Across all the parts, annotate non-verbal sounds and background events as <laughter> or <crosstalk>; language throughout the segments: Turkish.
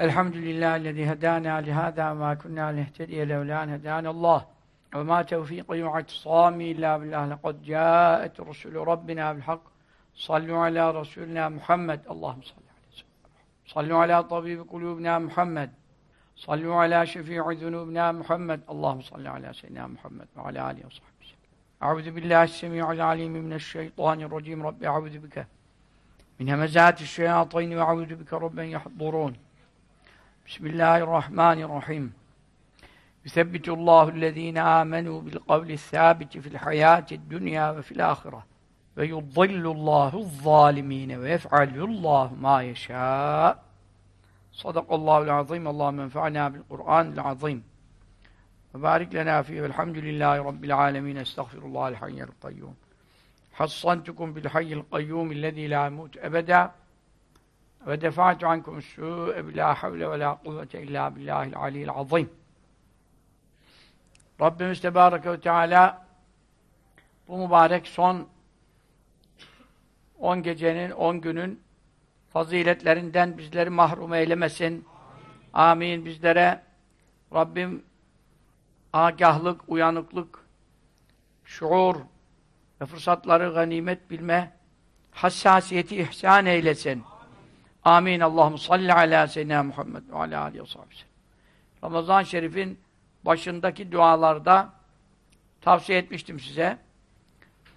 الحمد لله الذي هدانا لهذا وما كنا لنهتدي لولا أن هدانا الله. وما توفيقي واعتصامي إلا بالله. لقد جاءت رسل ربنا بالحق. صلوا على رسولنا محمد. اللهم صل على سيدنا صلوا على طبيب قلوبنا محمد. صلوا على شفيع ذنوبنا محمد. اللهم صل على سيدنا محمد وعلى آله وصحبه وسلم. أعوذ بالله السميع العليم من الشيطان الرجيم. رب أعوذ بك من همزات الشياطين. وأعوذ بك رب يحضرون. بسم الله الرحمن الرحيم. يثبت الله الذين آمنوا بالقول الثابت في الحياة الدنيا وفي الآخرة ويضل الله الظالمين ويفعل الله ما يشاء. صدق الله العظيم. اللهم انفعنا بالقرآن العظيم. وبارك لنا فيه. والحمد لله رب العالمين. استغفر الله الحي القيوم. حصنتكم بالحي القيوم الذي لا يموت أبدا. Ve defa'tu ankum su'e bila havle ve la kuvvete illa billahil aliyyil azim. Rabbimiz Tebareke ve Teala bu mübarek son 10 gecenin, 10 günün faziletlerinden bizleri mahrum eylemesin. Amin. Bizlere Rabbim agahlık, uyanıklık, şuur ve fırsatları ganimet bilme, hassasiyeti ihsan eylesin. Amin. Allahümme salli ala seyyidina Muhammed ve ala aleyhi ve Ramazan Şerif'in başındaki dualarda tavsiye etmiştim size.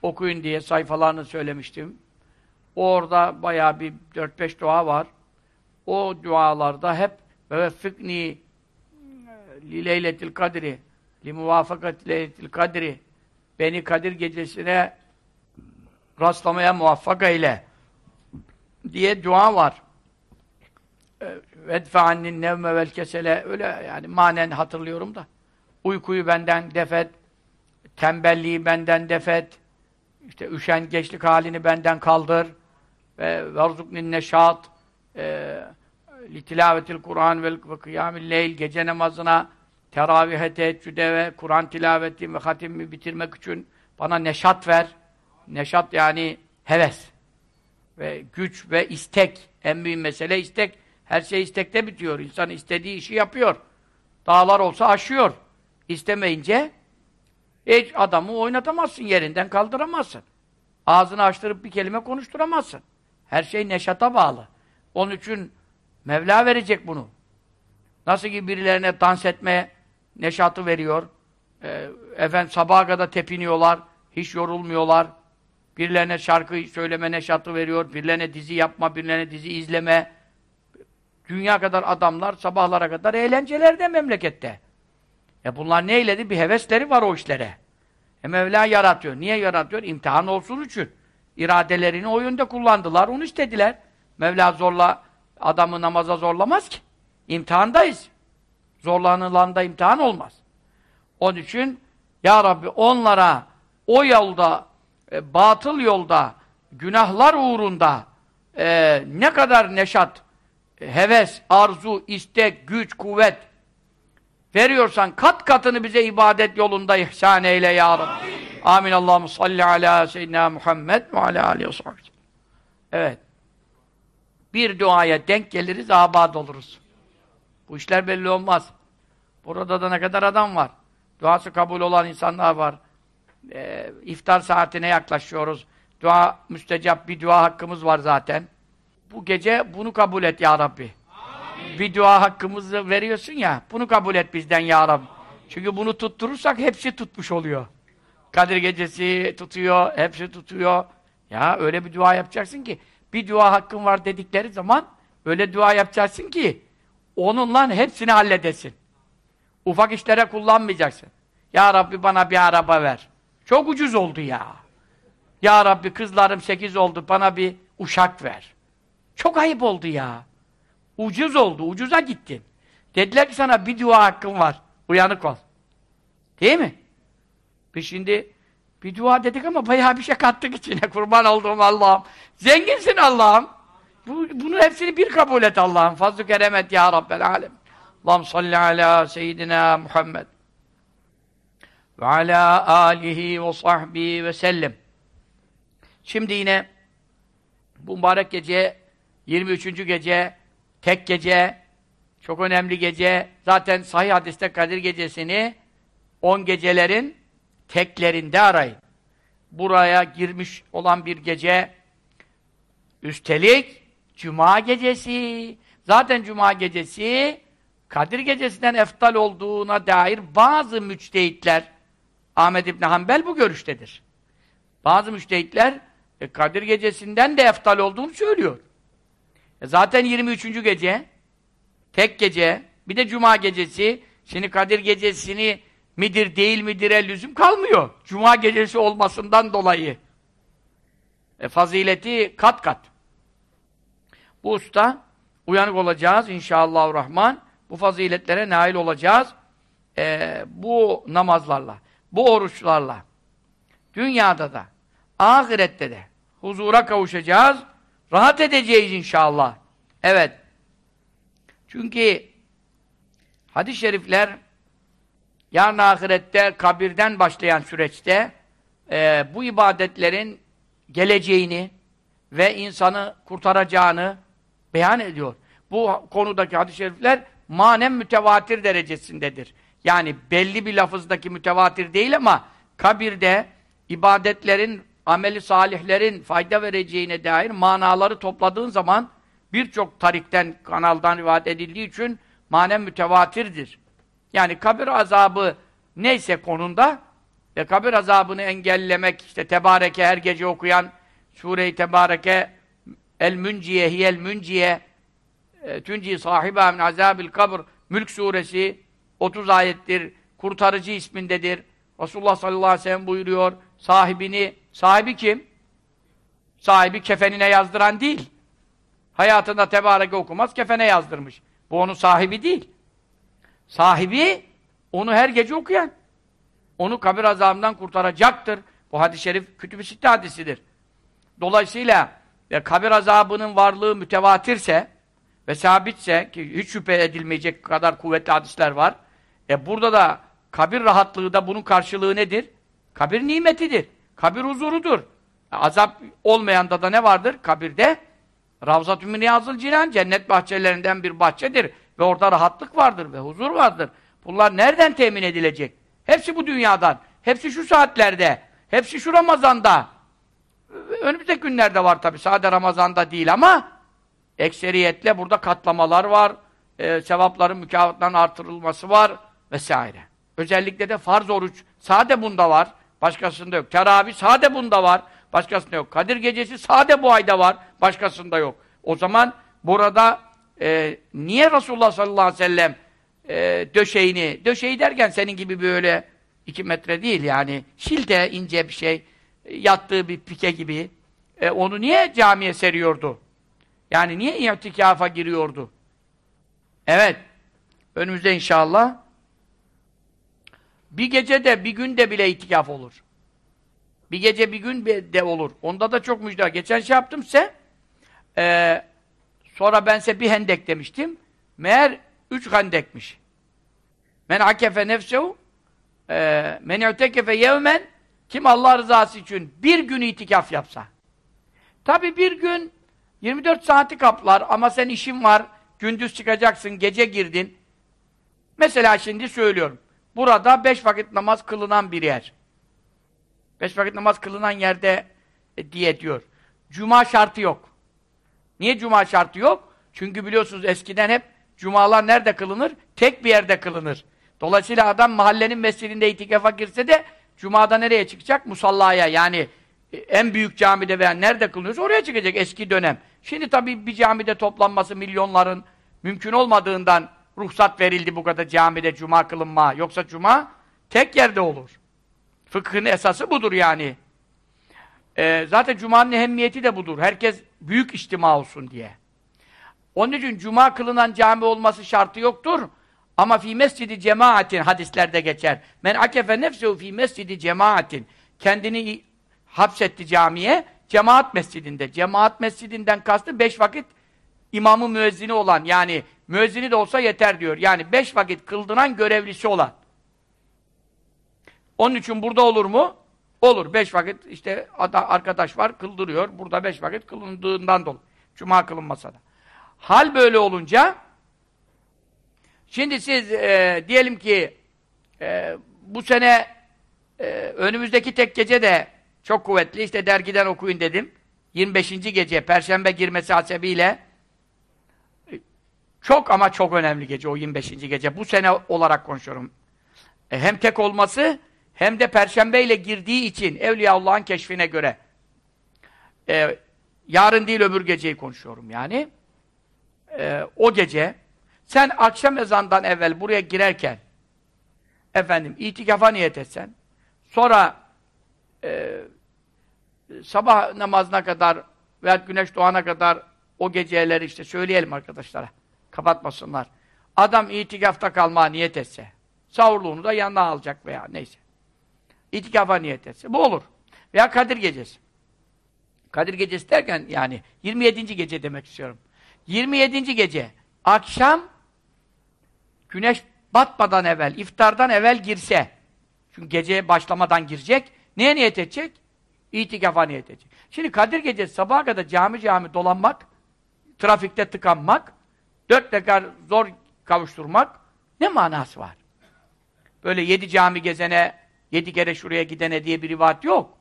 Okuyun diye sayfalarını söylemiştim. Orada bayağı bir 4-5 dua var. O dualarda hep ve fikni li leyletil kadri li muvafakat leyletil kadri beni Kadir gecesine rastlamaya muvaffak eyle diye dua var. Vedfe annin nevme vel kesele öyle yani manen hatırlıyorum da uykuyu benden defet tembelliği benden defet işte üşengeçlik halini benden kaldır ve verzuknin neşat e, li tilavetil Kur'an ve kıyamil leyl gece namazına teravih teheccüde ve Kur'an tilaveti ve hatimi bitirmek için bana neşat ver. Neşat yani heves ve güç ve istek. En büyük mesele istek. Her şey istekte bitiyor. İnsan istediği işi yapıyor. Dağlar olsa aşıyor. İstemeyince hiç adamı oynatamazsın, yerinden kaldıramazsın. Ağzını açtırıp bir kelime konuşturamazsın. Her şey neşata bağlı. Onun için Mevla verecek bunu. Nasıl ki birilerine dans etme neşatı veriyor. E, efendim sabaha kadar tepiniyorlar. Hiç yorulmuyorlar. Birilerine şarkı söyleme neşatı veriyor. Birilerine dizi yapma, birilerine dizi izleme. Dünya kadar adamlar sabahlara kadar eğlencelerde memlekette. E bunlar neyledi? Bir hevesleri var o işlere. E Mevla yaratıyor. Niye yaratıyor? İmtihan olsun için. İradelerini o yönde kullandılar, onu istediler. Mevla zorla, adamı namaza zorlamaz ki. İmtihandayız. Zorlanılanda imtihan olmaz. Onun için Ya Rabbi onlara o yolda, e, batıl yolda, günahlar uğrunda e, ne kadar neşat, heves, arzu, istek, güç, kuvvet veriyorsan kat katını bize ibadet yolunda ihsan eyle ya Rabbi. Amin. Amin. Salli ala seyyidina Muhammed ve ala alihi ve Evet. Bir duaya denk geliriz, abad oluruz. Bu işler belli olmaz. Burada da ne kadar adam var. Duası kabul olan insanlar var. Ee, iftar saatine yaklaşıyoruz. Dua müstecap bir dua hakkımız var zaten bu gece bunu kabul et ya Rabbi. Amin. Bir dua hakkımızı veriyorsun ya, bunu kabul et bizden ya Rabbi. Çünkü bunu tutturursak hepsi tutmuş oluyor. Kadir gecesi tutuyor, hepsi tutuyor. Ya öyle bir dua yapacaksın ki, bir dua hakkın var dedikleri zaman öyle dua yapacaksın ki onunla hepsini halledesin. Ufak işlere kullanmayacaksın. Ya Rabbi bana bir araba ver. Çok ucuz oldu ya. Ya Rabbi kızlarım sekiz oldu bana bir uşak ver. Çok ayıp oldu ya. Ucuz oldu, ucuza gittin. Dediler ki sana bir dua hakkın var. Uyanık ol. Değil mi? Biz şimdi bir dua dedik ama bayağı bir şey kattık içine. <laughs> Kurban olduğum Allah'ım. Zenginsin Allah'ım. Bu, bunu hepsini bir kabul et Allah'ım. Fazl-ı keremet ya Rabbel alem. Allah'ım salli ala seyyidina Muhammed ve ala alihi ve sahbihi ve sellem. Şimdi yine bu mübarek geceye 23. gece, tek gece, Çok önemli gece. Zaten sahih hadiste Kadir gecesini 10 gecelerin teklerinde arayın. Buraya girmiş olan bir gece üstelik Cuma gecesi. Zaten Cuma gecesi Kadir gecesinden eftal olduğuna dair bazı müçtehitler Ahmed İbni Hanbel bu görüştedir. Bazı müçtehitler e, Kadir gecesinden de eftal olduğunu söylüyor. E, zaten 23. gece tek gece bir de Cuma gecesi şimdi Kadir gecesini midir değil midir'e lüzum kalmıyor. Cuma gecesi olmasından dolayı. E, fazileti kat kat. Bu usta uyanık olacağız inşallah rahman. Bu faziletlere nail olacağız. E, bu namazlarla, bu oruçlarla dünyada da, ahirette de huzura kavuşacağız. Rahat edeceğiz inşallah. Evet. Çünkü hadis-i şerifler yarın ahirette kabirden başlayan süreçte e, bu ibadetlerin geleceğini ve insanı kurtaracağını beyan ediyor. Bu konudaki hadis-i şerifler manen mütevatir derecesindedir. Yani belli bir lafızdaki mütevatir değil ama kabirde ibadetlerin, ameli salihlerin fayda vereceğine dair manaları topladığın zaman birçok tarikten, kanaldan rivayet edildiği için manen mütevatirdir. Yani kabir azabı neyse konunda ve kabir azabını engellemek, işte Tebareke her gece okuyan Sure-i Tebareke El Münciye Hiyel Münciye e, Tünci sahiba min azabil kabr Mülk suresi 30 ayettir. Kurtarıcı ismindedir. Resulullah sallallahu aleyhi ve sellem buyuruyor. Sahibini, sahibi kim? Sahibi kefenine yazdıran değil. Hayatında tebareke okumaz, kefene yazdırmış. Bu onun sahibi değil. Sahibi, onu her gece okuyan. Onu kabir azabından kurtaracaktır. Bu hadis-i şerif kütüb-i sitte hadisidir. Dolayısıyla e, kabir azabının varlığı mütevatirse ve sabitse ki hiç şüphe edilmeyecek kadar kuvvetli hadisler var. E burada da kabir rahatlığı da bunun karşılığı nedir? Kabir nimetidir. Kabir huzurudur. Azap olmayanda da ne vardır? Kabirde Ravzat-ı Müniyazıl Cinan cennet bahçelerinden bir bahçedir ve orada rahatlık vardır ve huzur vardır. Bunlar nereden temin edilecek? Hepsi bu dünyadan. Hepsi şu saatlerde. Hepsi şu Ramazan'da. Önümüzdeki günlerde var tabi. Sadece Ramazan'da değil ama ekseriyetle burada katlamalar var. E, sevapların, mükafatların artırılması var vesaire. Özellikle de farz oruç sade bunda var. Başkasında yok. Teravih sade bunda var. Başkasında yok. Kadir gecesi sade bu ayda var. Başkasında yok. O zaman burada e, niye Resulullah sallallahu aleyhi ve sellem e, döşeğini, döşeği derken senin gibi böyle iki metre değil yani şilte ince bir şey yattığı bir pike gibi e, onu niye camiye seriyordu? Yani niye itikafa giriyordu? Evet. Önümüzde inşallah bir gece de bir günde bile itikaf olur. Bir gece bir gün de olur. Onda da çok müjde. Geçen şey yaptım size. Ee, sonra ben size bir hendek demiştim. Meğer üç hendekmiş. Men akefe nefsehu e, men ötekefe yevmen kim Allah rızası için bir gün itikaf yapsa. Tabi bir gün 24 saati kaplar ama sen işin var, gündüz çıkacaksın, gece girdin. Mesela şimdi söylüyorum. Burada beş vakit namaz kılınan bir yer. Beş vakit namaz kılınan yerde e, diye diyor. Cuma şartı yok. Niye cuma şartı yok? Çünkü biliyorsunuz eskiden hep cumalar nerede kılınır? Tek bir yerde kılınır. Dolayısıyla adam mahallenin mescidinde itikafa girse de cumada nereye çıkacak? Musallaya yani e, en büyük camide veya nerede kılınıyorsa oraya çıkacak eski dönem. Şimdi tabii bir camide toplanması milyonların mümkün olmadığından ruhsat verildi bu kadar camide cuma kılınma. Yoksa cuma tek yerde olur. Fıkhın esası budur yani. Ee, zaten cumanın ehemmiyeti de budur. Herkes büyük içtima olsun diye. Onun için cuma kılınan cami olması şartı yoktur. Ama fi mescidi cemaatin hadislerde geçer. Men akefe nefsehu fi mescidi cemaatin. Kendini hapsetti camiye, cemaat mescidinde. Cemaat mescidinden kastı beş vakit imamı müezzini olan, yani müezzini de olsa yeter diyor. Yani beş vakit kıldıran görevlisi olan. Onun için burada olur mu? Olur. Beş vakit işte arkadaş var kıldırıyor. Burada beş vakit kılındığından dolayı. Cuma kılınmasa da. Hal böyle olunca Şimdi siz e, diyelim ki e, bu sene e, önümüzdeki tek gece de çok kuvvetli. İşte dergiden okuyun dedim. 25. gece Perşembe girmesi hasebiyle çok ama çok önemli gece o 25. gece. Bu sene olarak konuşuyorum. E, hem tek olması hem de Perşembe ile girdiği için Evliyaullah'ın keşfine göre e, yarın değil öbür geceyi konuşuyorum yani. E, o gece sen akşam ezandan evvel buraya girerken efendim itikafa niyet etsen sonra e, sabah namazına kadar veya güneş doğana kadar o geceleri işte söyleyelim arkadaşlara. Kapatmasınlar. Adam itikafta kalmaya niyet etse, sahurluğunu da yanına alacak veya neyse. İtikafa niyet etse. Bu olur. Veya Kadir Gecesi. Kadir Gecesi derken yani 27. gece demek istiyorum. 27. gece akşam güneş batmadan evvel, iftardan evvel girse çünkü geceye başlamadan girecek. Neye niyet edecek? İtikafa niyet edecek. Şimdi Kadir Gecesi sabaha kadar cami cami dolanmak, trafikte tıkanmak, dört tekrar zor kavuşturmak ne manası var? Böyle yedi cami gezene, yedi kere şuraya gidene diye bir rivayet yok.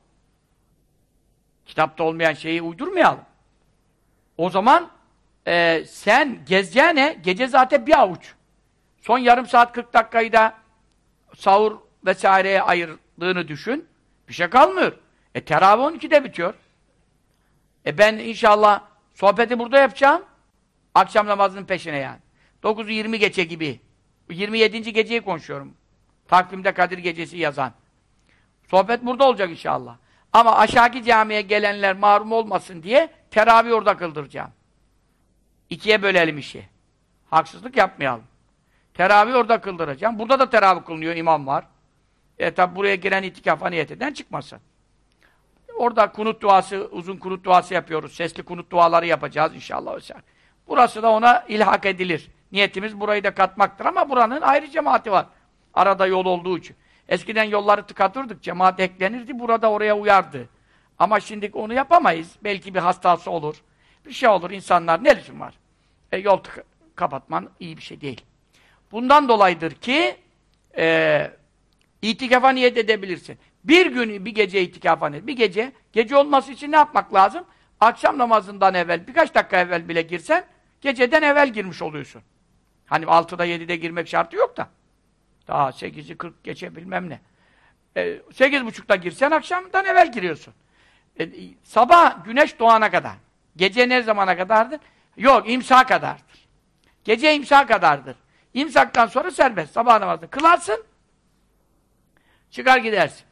Kitapta olmayan şeyi uydurmayalım. O zaman e, sen gezeceğine gece zaten bir avuç. Son yarım saat 40 dakikayı da sahur vesaireye ayırdığını düşün. Bir şey kalmıyor. E teravih 12'de bitiyor. E ben inşallah sohbeti burada yapacağım. Akşam namazının peşine yani. 9'u 20 geçe gibi. 27. geceyi konuşuyorum. Takvimde Kadir Gecesi yazan. Sohbet burada olacak inşallah. Ama aşağıki camiye gelenler mahrum olmasın diye teravih orada kıldıracağım. İkiye bölelim işi. Haksızlık yapmayalım. Teravih orada kıldıracağım. Burada da teravih kılınıyor, imam var. E tabi buraya giren itikafa niyet eden çıkmasın. Orada kunut duası, uzun kunut duası yapıyoruz. Sesli kunut duaları yapacağız inşallah. Burası da ona ilhak edilir. Niyetimiz burayı da katmaktır ama buranın ayrı cemaati var. Arada yol olduğu için. Eskiden yolları tıkatırdık, cemaat eklenirdi, burada oraya uyardı. Ama şimdi onu yapamayız. Belki bir hastası olur. Bir şey olur, insanlar ne lüzum var? E, yol kapatman iyi bir şey değil. Bundan dolayıdır ki e, itikafa niyet edebilirsin. Bir gün bir gece itikafa niyet. Bir gece, gece olması için ne yapmak lazım? Akşam namazından evvel, birkaç dakika evvel bile girsen, geceden evvel girmiş oluyorsun. Hani 6'da 7'de girmek şartı yok da. Daha 8'i 40 geçe bilmem ne. E, 8.30'da girsen akşamdan evvel giriyorsun. E, sabah güneş doğana kadar. Gece ne zamana kadardır? Yok, imsa kadardır. Gece imsa kadardır. İmsaktan sonra serbest. Sabah namazını kılarsın, çıkar gidersin.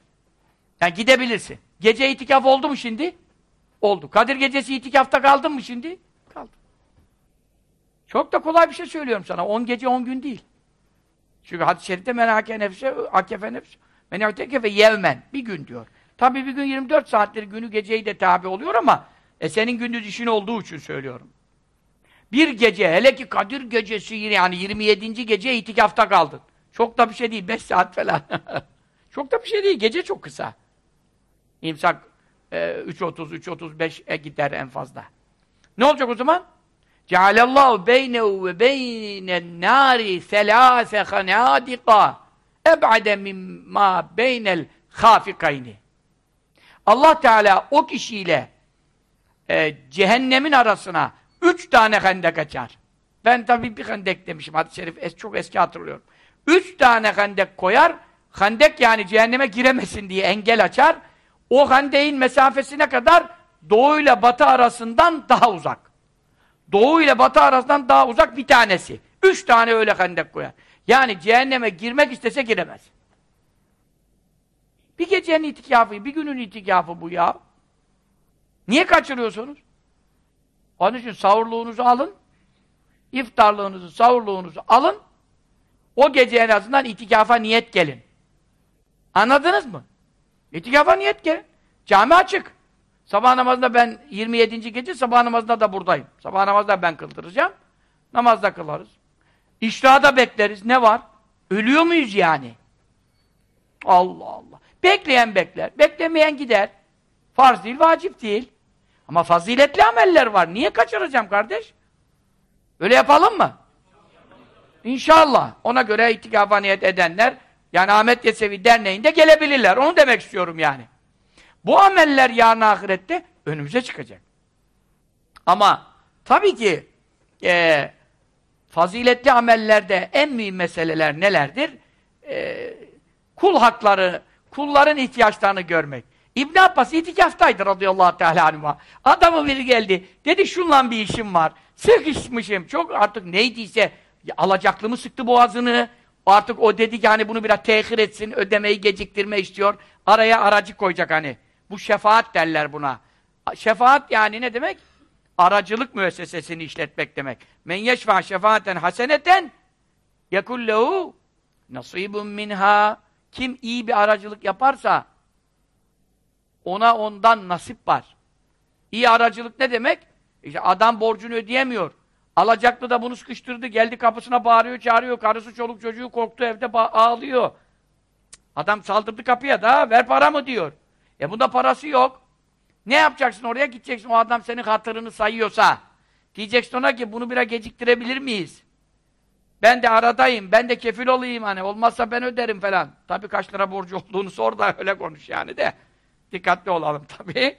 Yani gidebilirsin. Gece itikaf oldu mu şimdi? Oldu. Kadir gecesi itikafta kaldın mı şimdi? Çok da kolay bir şey söylüyorum sana. 10 gece 10 gün değil. Çünkü hadis-i şerifte menâke nefse, akefe nefse, menâtekefe yevmen. Bir gün diyor. Tabi bir gün 24 saattir günü geceyi de tabi oluyor ama e senin gündüz işin olduğu için söylüyorum. Bir gece, hele ki Kadir gecesi yani 27. gece itikafta kaldın. Çok da bir şey değil, 5 saat falan. <laughs> çok da bir şey değil, gece çok kısa. İmsak e, 3.30, 3.35'e gider en fazla. Ne olacak o zaman? Cealallahu beynehu ve beynen nari selâse hanâdika eb'ade mimma beynel hâfikayni. Allah Teala o kişiyle e, cehennemin arasına üç tane hendek açar. Ben tabii bir hendek demişim. Hadis-i şerif es, çok eski hatırlıyorum. Üç tane hendek koyar. Hendek yani cehenneme giremesin diye engel açar. O hendeğin mesafesine kadar doğu ile batı arasından daha uzak. Doğu ile batı arasından daha uzak bir tanesi. Üç tane öyle hendek koyar. Yani cehenneme girmek istese giremez. Bir gecenin itikafı, bir günün itikafı bu ya. Niye kaçırıyorsunuz? Onun için savurluğunuzu alın, iftarlığınızı, savurluğunuzu alın, o gece en azından itikafa niyet gelin. Anladınız mı? İtikafa niyet gelin. Cami açık. Sabah namazında ben 27. gece sabah namazında da buradayım. Sabah namazda ben kıldıracağım. Namazda kılarız. İştihada bekleriz. Ne var? Ölüyor muyuz yani? Allah Allah. Bekleyen bekler. Beklemeyen gider. Farz değil, vacip değil. Ama faziletli ameller var. Niye kaçıracağım kardeş? Öyle yapalım mı? İnşallah. Ona göre itikafa niyet edenler yani Ahmet Yesevi Derneği'nde gelebilirler. Onu demek istiyorum yani. Bu ameller yarın ahirette önümüze çıkacak. Ama tabii ki e, faziletli amellerde en mühim meseleler nelerdir? E, kul hakları, kulların ihtiyaçlarını görmek. İbn Abbas itikaftaydı radıyallahu teala anhuma. Adamı biri geldi. Dedi şunla bir işim var. Sıkışmışım. Çok artık neydiyse alacaklı mı sıktı boğazını. Artık o dedi ki hani bunu biraz tehir etsin. Ödemeyi geciktirme istiyor. Araya aracı koyacak hani. Bu şefaat derler buna. Şefaat yani ne demek? Aracılık müessesesini işletmek demek. Men yeşfa şefaaten haseneten yekullehu nasibun minha kim iyi bir aracılık yaparsa ona ondan nasip var. İyi aracılık ne demek? İşte adam borcunu ödeyemiyor. Alacaklı da bunu sıkıştırdı. Geldi kapısına bağırıyor, çağırıyor. Karısı, çoluk, çocuğu korktu evde ağlıyor. Adam saldırdı kapıya da ver para mı diyor. E bunda parası yok. Ne yapacaksın oraya? Gideceksin o adam senin hatırını sayıyorsa. Diyeceksin ona ki bunu biraz geciktirebilir miyiz? Ben de aradayım, ben de kefil olayım hani. Olmazsa ben öderim falan. Tabii kaç lira borcu olduğunu sor da <laughs> öyle konuş yani de. Dikkatli olalım tabii.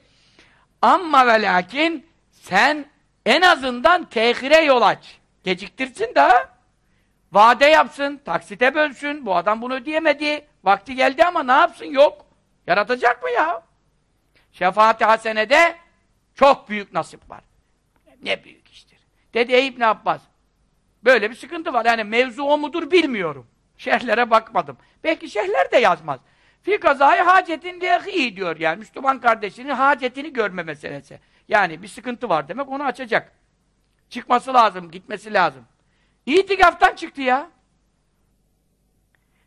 Amma ve lakin sen en azından tehire yol aç. Geciktirsin de vade yapsın, taksite bölsün. Bu adam bunu ödeyemedi. Vakti geldi ama ne yapsın? Yok. Yaratacak mı ya? Şefaat-i Hasene'de çok büyük nasip var. Ne büyük iştir. Dedi ey İbn Abbas. Böyle bir sıkıntı var. Yani mevzu o mudur bilmiyorum. Şerhlere bakmadım. Belki şerhler de yazmaz. Fi kazayı hacetin diye iyi diyor yani. Müslüman kardeşinin hacetini görme meselesi. Yani bir sıkıntı var demek onu açacak. Çıkması lazım, gitmesi lazım. İtikaftan çıktı ya.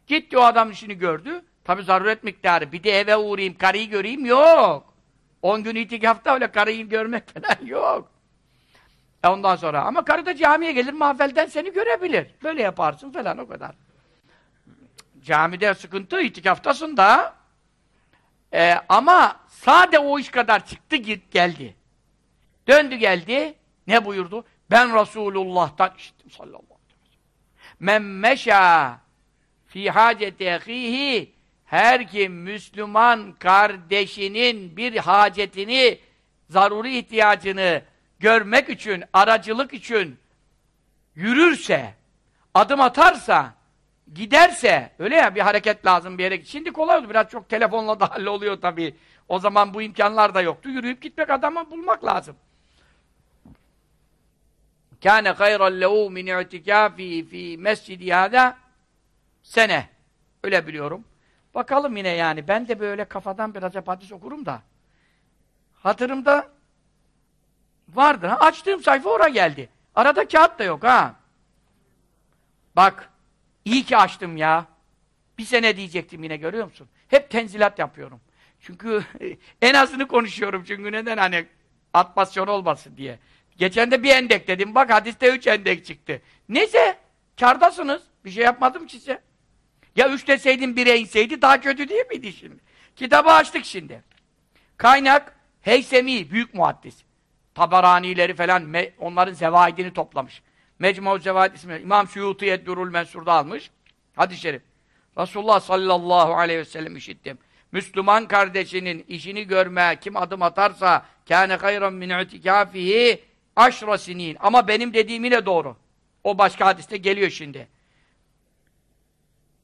Gitti o adam işini gördü. Tabi zaruret miktarı. Bir de eve uğrayayım, karıyı göreyim yok. On gün itikafta öyle karıyı görmek <laughs> falan yok. E ondan sonra ama karı da camiye gelir mahvelden seni görebilir. Böyle yaparsın falan o kadar. Camide sıkıntı, itikaftasın da. E, ama sade o iş kadar çıktı git geldi. Döndü geldi. Ne buyurdu? Ben Resulullah'tan işittim sallallahu aleyhi ve sellem. Men meşâ fî hâceti ehîhî her kim Müslüman kardeşinin bir hacetini, zaruri ihtiyacını görmek için, aracılık için yürürse, adım atarsa, giderse, öyle ya bir hareket lazım bir yere. Şimdi kolay oldu, biraz çok telefonla da <laughs> halloluyor tabii. O zaman bu imkanlar da yoktu. Yürüyüp gitmek adamı bulmak lazım. Kâne hayran lehu min i'tikâfî fî mescidi hâdâ sene. Öyle biliyorum. Bakalım yine yani. Ben de böyle kafadan biraz hadis okurum da. Hatırımda vardı. Ha, açtığım sayfa oraya geldi. Arada kağıt da yok ha. Bak. iyi ki açtım ya. Bir sene diyecektim yine görüyor musun? Hep tenzilat yapıyorum. Çünkü <laughs> en azını konuşuyorum. Çünkü neden hani atmasyon olmasın diye. Geçen de bir endek dedim. Bak hadiste üç endek çıktı. Neyse. Kardasınız. Bir şey yapmadım size. Ya üç deseydin bire inseydi daha kötü değil miydi şimdi? Kitabı açtık şimdi. Kaynak Heysemi, büyük muhaddis. Tabaranileri falan, onların zevaidini toplamış. Mecmu Zevaid ismi, İmam Suyuti Eddurul Mensur'da almış. Hadis-i şerif. Resulullah sallallahu aleyhi ve sellem işittim. Müslüman kardeşinin işini görmeye kim adım atarsa kâne hayran min itikâfihi aşra sinin. Ama benim dediğim yine doğru. O başka hadiste geliyor şimdi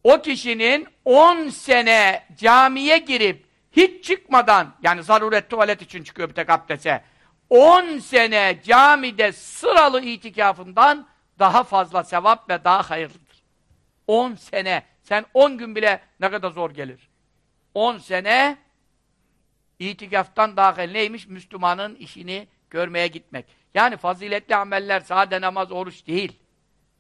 o kişinin 10 sene camiye girip hiç çıkmadan, yani zaruret tuvalet için çıkıyor bir tek abdese, 10 sene camide sıralı itikafından daha fazla sevap ve daha hayırlıdır. 10 sene. Sen 10 gün bile ne kadar zor gelir. 10 sene itikaftan daha hayırlı. Neymiş? Müslümanın işini görmeye gitmek. Yani faziletli ameller sade namaz, oruç değil.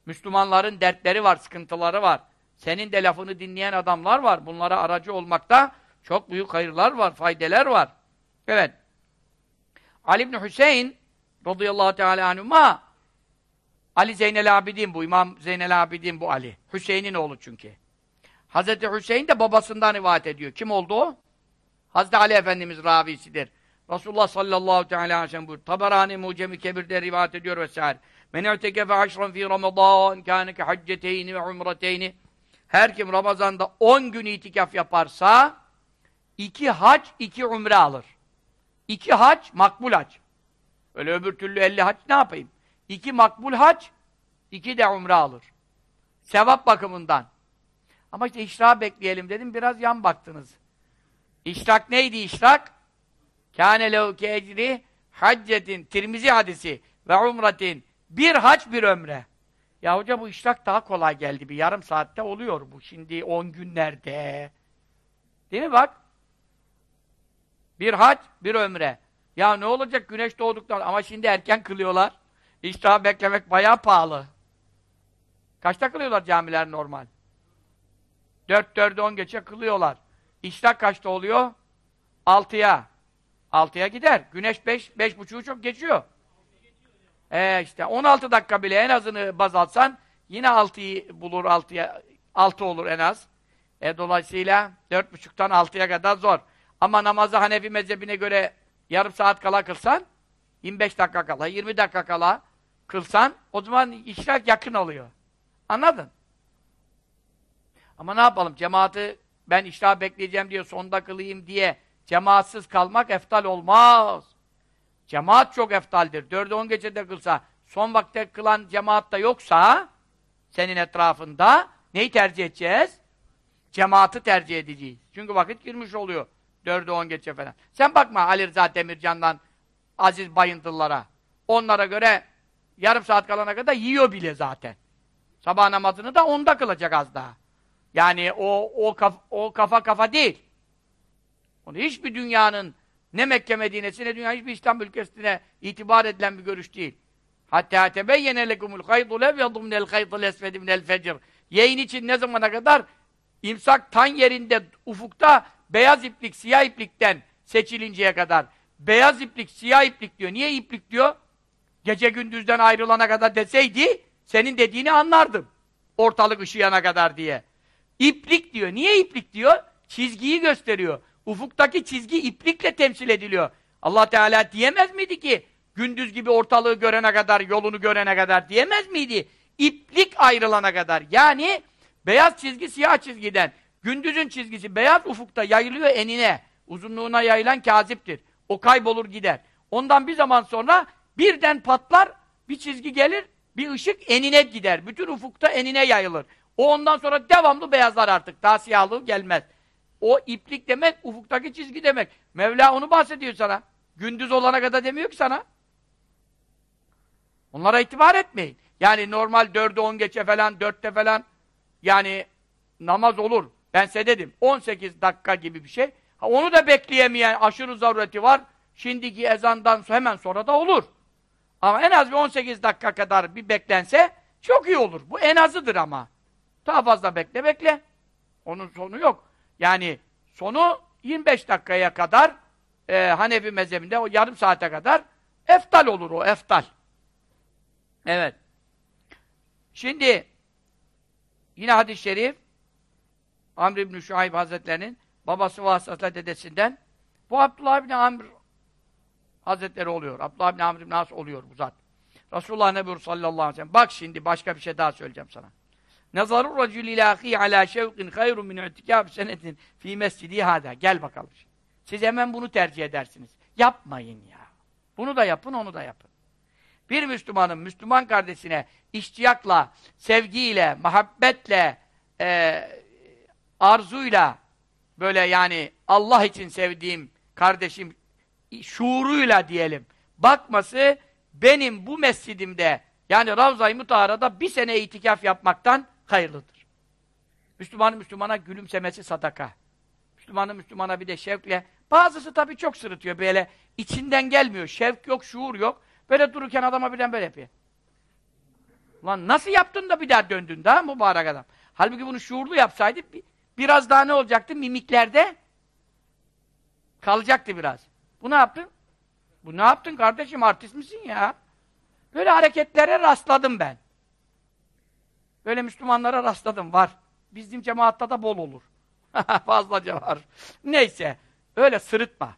Müslümanların dertleri var, sıkıntıları var. Senin de lafını dinleyen adamlar var. Bunlara aracı olmakta çok büyük hayırlar var, faydeler var. Evet. Ali İbni Hüseyin radıyallahu teala anhuma Ali Zeynel Abidin bu. İmam Zeynel Abidin bu Ali. Hüseyin'in oğlu çünkü. Hazreti Hüseyin de babasından rivayet ediyor. Kim oldu o? Hazreti Ali Efendimiz ravisidir. Resulullah sallallahu teala aleyhi ve sellem buyur. Tabarani Mucemi Kebir'de rivayet ediyor vesaire. Men i'tekefe aşran fi Ramazan kâne ke hacceteyni ve umreteyni. Her kim Ramazan'da 10 gün itikaf yaparsa iki hac, iki umre alır. İki hac, makbul hac. Öyle öbür türlü 50 hac ne yapayım? İki makbul hac, iki de umre alır. Sevap bakımından. Ama işte işrak bekleyelim dedim, biraz yan baktınız. İşrak neydi işrak? Kâne lehu ke ecri haccetin, Tirmizi hadisi ve umretin. Bir hac, bir ömre. Ya hoca bu işrak daha kolay geldi. Bir yarım saatte oluyor bu. Şimdi on günlerde. Değil mi bak? Bir hac, bir ömre. Ya ne olacak güneş doğduktan ama şimdi erken kılıyorlar. İştahı beklemek bayağı pahalı. Kaçta kılıyorlar camiler normal? Dört, dörde on geçe kılıyorlar. İştah kaçta oluyor? Altıya. Altıya gider. Güneş beş, beş buçuğu çok geçiyor. Ee işte 16 dakika bile en azını baz alsan yine 6'yı bulur 6'ya 6 olur en az. E, dolayısıyla 4.30'dan 6'ya kadar zor. Ama namazı Hanefi mezhebine göre yarım saat kala kılsan 25 dakika kala, 20 dakika kala kılsan o zaman işrak yakın oluyor. Anladın? Ama ne yapalım? Cemaati ben iştah bekleyeceğim diye sonda kılayım diye cemaatsiz kalmak eftal olmaz. Cemaat çok eftaldir. Dörde on gecede kılsa, son vakte kılan cemaat da yoksa, senin etrafında neyi tercih edeceğiz? Cemaati tercih edeceğiz. Çünkü vakit girmiş oluyor. Dörde on gece falan. Sen bakma Ali Rıza Demircan'dan Aziz Bayındırlara. Onlara göre yarım saat kalana kadar yiyor bile zaten. Sabah namazını da onda kılacak az daha. Yani o, o, kaf, o kafa kafa değil. Onu hiçbir dünyanın ne Mekke Medine'si ne dünya hiçbir İslam ülkesine itibar edilen bir görüş değil. Hatta tebeyyene lekumul haydul evyadu minel haydul esvedi minel fecr. Yayın için ne zamana kadar? imsak tan yerinde ufukta beyaz iplik siyah iplikten seçilinceye kadar. Beyaz iplik siyah iplik diyor. Niye iplik diyor? Gece gündüzden ayrılana kadar deseydi senin dediğini anlardım. Ortalık ışıyana kadar diye. İplik diyor. Niye iplik diyor? Çizgiyi gösteriyor. Ufuktaki çizgi iplikle temsil ediliyor. Allah Teala diyemez miydi ki gündüz gibi ortalığı görene kadar, yolunu görene kadar diyemez miydi? İplik ayrılana kadar. Yani beyaz çizgi siyah çizgiden, gündüzün çizgisi beyaz ufukta yayılıyor enine. Uzunluğuna yayılan kaziptir. O kaybolur gider. Ondan bir zaman sonra birden patlar, bir çizgi gelir, bir ışık enine gider. Bütün ufukta enine yayılır. O ondan sonra devamlı beyazlar artık. Daha siyahlığı gelmez. O iplik demek, ufuktaki çizgi demek. Mevla onu bahsediyor sana. Gündüz olana kadar demiyor ki sana. Onlara itibar etmeyin. Yani normal dörde on geçe falan, dörtte falan yani namaz olur. Ben size dedim. 18 dakika gibi bir şey. Ha, onu da bekleyemeyen aşırı zarureti var. Şimdiki ezandan hemen sonra da olur. Ama en az bir 18 dakika kadar bir beklense çok iyi olur. Bu en azıdır ama. Daha fazla bekle bekle. Onun sonu yok. Yani sonu 25 dakikaya kadar e, Hanefi mezhebinde o yarım saate kadar eftal olur o eftal. Evet. Şimdi yine hadis-i şerif Amr ibn Şuayb Hazretlerinin babası vasıtasıyla dedesinden bu Abdullah ibn Amr Hazretleri oluyor. Abdullah ibn Amr ibn As oluyor bu zat. Resulullah Nebi sallallahu aleyhi ve sellem. Bak şimdi başka bir şey daha söyleyeceğim sana. Nazarur racül ilahi ala şevkin hayrun min i'tikâb senetin fi mescidi hâdâ. Gel bakalım. Siz hemen bunu tercih edersiniz. Yapmayın ya. Bunu da yapın, onu da yapın. Bir Müslümanın Müslüman kardeşine iştiyakla, sevgiyle, muhabbetle, e, arzuyla böyle yani Allah için sevdiğim kardeşim şuuruyla diyelim bakması benim bu mescidimde yani Ravza-i Mutahara'da bir sene itikaf yapmaktan hayırlıdır. Müslümanın Müslümana gülümsemesi sadaka. Müslümanın Müslümana bir de şevkle. Bazısı tabii çok sırıtıyor böyle. içinden gelmiyor. Şevk yok, şuur yok. Böyle dururken adama birden böyle yapıyor. Lan nasıl yaptın da bir daha döndün daha mübarek adam. Halbuki bunu şuurlu yapsaydı biraz daha ne olacaktı? Mimiklerde kalacaktı biraz. Bu ne yaptın? Bu ne yaptın kardeşim? Artist misin ya? Böyle hareketlere rastladım ben. Böyle Müslümanlara rastladım. Var. Bizim cemaatta da bol olur. <laughs> Fazlaca var. Neyse. Öyle sırıtma.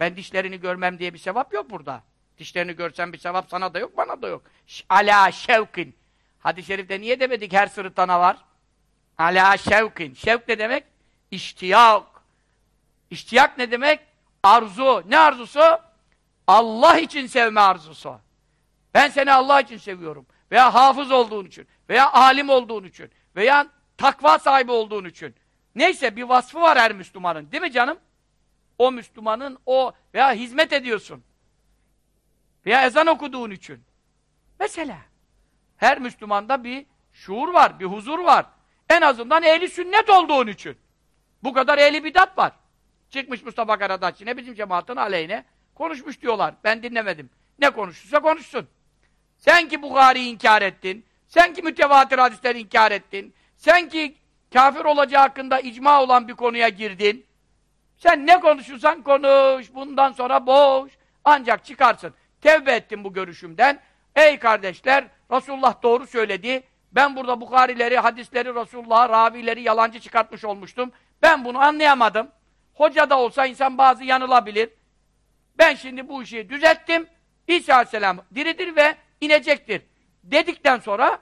Ben dişlerini görmem diye bir sevap yok burada. Dişlerini görsen bir sevap sana da yok, bana da yok. Ala şevkin. Hadis-i şerifte niye demedik her sırıtana var? Ala şevkin. Şevk ne demek? İştiyak. İştiyak ne demek? Arzu. Ne arzusu? Allah için sevme arzusu. Ben seni Allah için seviyorum. Veya hafız olduğun için. Veya alim olduğun için. Veya takva sahibi olduğun için. Neyse bir vasfı var her Müslümanın. Değil mi canım? O Müslümanın o veya hizmet ediyorsun. Veya ezan okuduğun için. Mesela. Her Müslümanda bir şuur var, bir huzur var. En azından ehli sünnet olduğun için. Bu kadar ehli bidat var. Çıkmış Mustafa Karadaş yine bizim cemaatin aleyhine konuşmuş diyorlar. Ben dinlemedim. Ne konuşursa konuşsun. Sen ki Bukhari'yi inkar ettin. Sen ki mütevatir hadisleri inkar ettin. Sen ki kafir olacağı hakkında icma olan bir konuya girdin. Sen ne konuşursan konuş. Bundan sonra boş. Ancak çıkarsın. Tevbe ettim bu görüşümden. Ey kardeşler, Resulullah doğru söyledi. Ben burada Bukharileri, hadisleri, Resulullah'a, ravileri yalancı çıkartmış olmuştum. Ben bunu anlayamadım. Hoca da olsa insan bazı yanılabilir. Ben şimdi bu işi düzelttim. İsa Aleyhisselam diridir ve inecektir. Dedikten sonra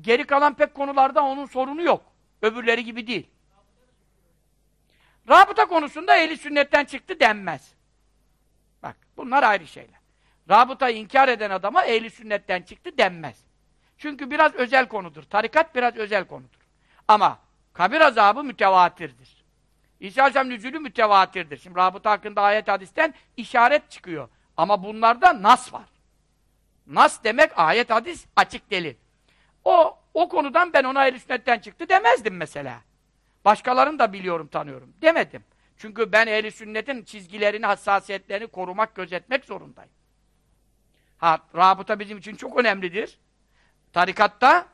geri kalan pek konularda onun sorunu yok. Öbürleri gibi değil. Rabıta konusunda ehli sünnetten çıktı denmez. Bak bunlar ayrı şeyler. Rabıtayı inkar eden adama ehli sünnetten çıktı denmez. Çünkü biraz özel konudur. Tarikat biraz özel konudur. Ama kabir azabı mütevatirdir. İsa Aleyhisselam nüzülü mütevatirdir. Şimdi rabıta hakkında ayet hadisten işaret çıkıyor. Ama bunlarda nas var. Nas demek ayet hadis açık delil. O o konudan ben ona ehl sünnetten çıktı demezdim mesela. Başkalarını da biliyorum, tanıyorum. Demedim. Çünkü ben ehl sünnetin çizgilerini, hassasiyetlerini korumak, gözetmek zorundayım. Ha, rabıta bizim için çok önemlidir. Tarikatta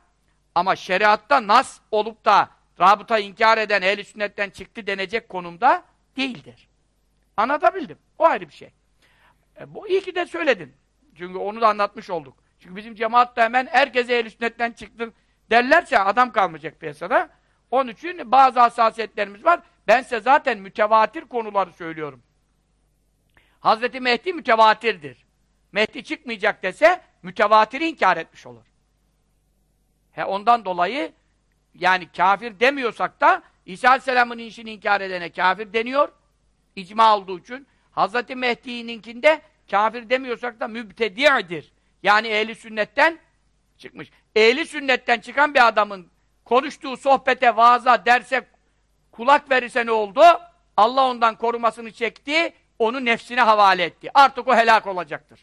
ama şeriatta nas olup da rabıta inkar eden ehl sünnetten çıktı denecek konumda değildir. Anlatabildim. O ayrı bir şey. E, bu iyi ki de söyledin. Çünkü onu da anlatmış olduk. Çünkü bizim cemaat da hemen herkese ehl sünnetten çıktı derlerse adam kalmayacak piyasada. Onun için bazı hassasiyetlerimiz var. Ben size zaten mütevatir konuları söylüyorum. Hazreti Mehdi mütevatirdir. Mehdi çıkmayacak dese mütevatiri inkar etmiş olur. He ondan dolayı yani kafir demiyorsak da İsa Aleyhisselam'ın inişini inkar edene kafir deniyor. İcma olduğu için. Hazreti Mehdi'ninkinde kafir demiyorsak da mübtedi'dir. Yani ehli sünnetten çıkmış. Ehli sünnetten çıkan bir adamın konuştuğu sohbete, vaaza, derse kulak verirse ne oldu? Allah ondan korumasını çekti, onu nefsine havale etti. Artık o helak olacaktır.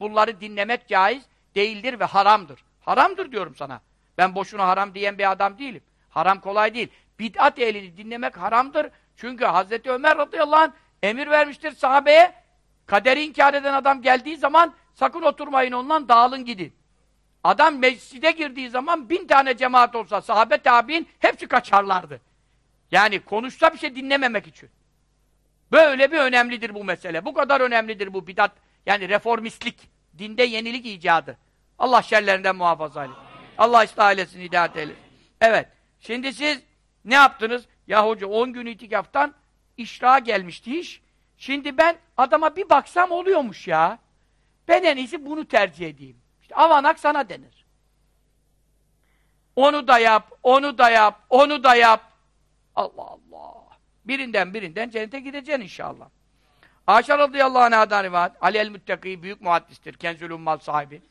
Bunları dinlemek caiz değildir ve haramdır. Haramdır diyorum sana. Ben boşuna haram diyen bir adam değilim. Haram kolay değil. Bid'at ehlini dinlemek haramdır. Çünkü Hazreti Ömer radıyallahu anh emir vermiştir sahabeye. Kaderi inkar eden adam geldiği zaman sakın oturmayın ondan dağılın gidin. Adam meclise girdiği zaman bin tane cemaat olsa sahabe tabi'in hepsi kaçarlardı. Yani konuşsa bir şey dinlememek için. Böyle bir önemlidir bu mesele. Bu kadar önemlidir bu bidat. Yani reformistlik. Dinde yenilik icadı. Allah şerlerinden muhafaza eylesin. Allah ıslah ailesini hidayet eylesin. Evet. Şimdi siz ne yaptınız? Ya hoca 10 gün itikaftan işrağa gelmişti iş. Şimdi ben adama bir baksam oluyormuş ya. Ben en iyisi bunu tercih edeyim. İşte avanak sana denir. Onu da yap, onu da yap, onu da yap. Allah Allah. Birinden birinden cennete gideceksin inşallah. Ayşe radıyallahu anh'dan rivayet. Ali el-Müttaki büyük muhaddistir. Kenzül Ummal sahibi.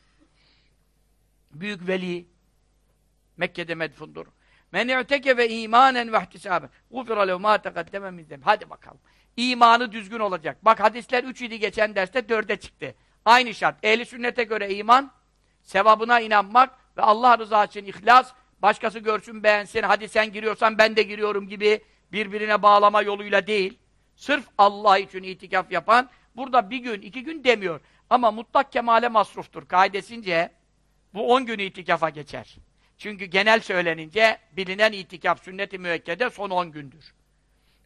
Büyük veli. Mekke'de medfundur. Men yu'teke ve imanen ve ihtisaben. Gufira lehu ma tekaddeme min Hadi bakalım. İmanı düzgün olacak. Bak hadisler üç idi geçen derste dörde çıktı. Aynı şart. Ehli sünnete göre iman, sevabına inanmak ve Allah rızası için ihlas, başkası görsün beğensin, hadi sen giriyorsan ben de giriyorum gibi birbirine bağlama yoluyla değil. Sırf Allah için itikaf yapan, burada bir gün, iki gün demiyor. Ama mutlak kemale masruftur. Kaidesince bu on gün itikafa geçer. Çünkü genel söylenince bilinen itikaf sünnet-i müekkede son on gündür.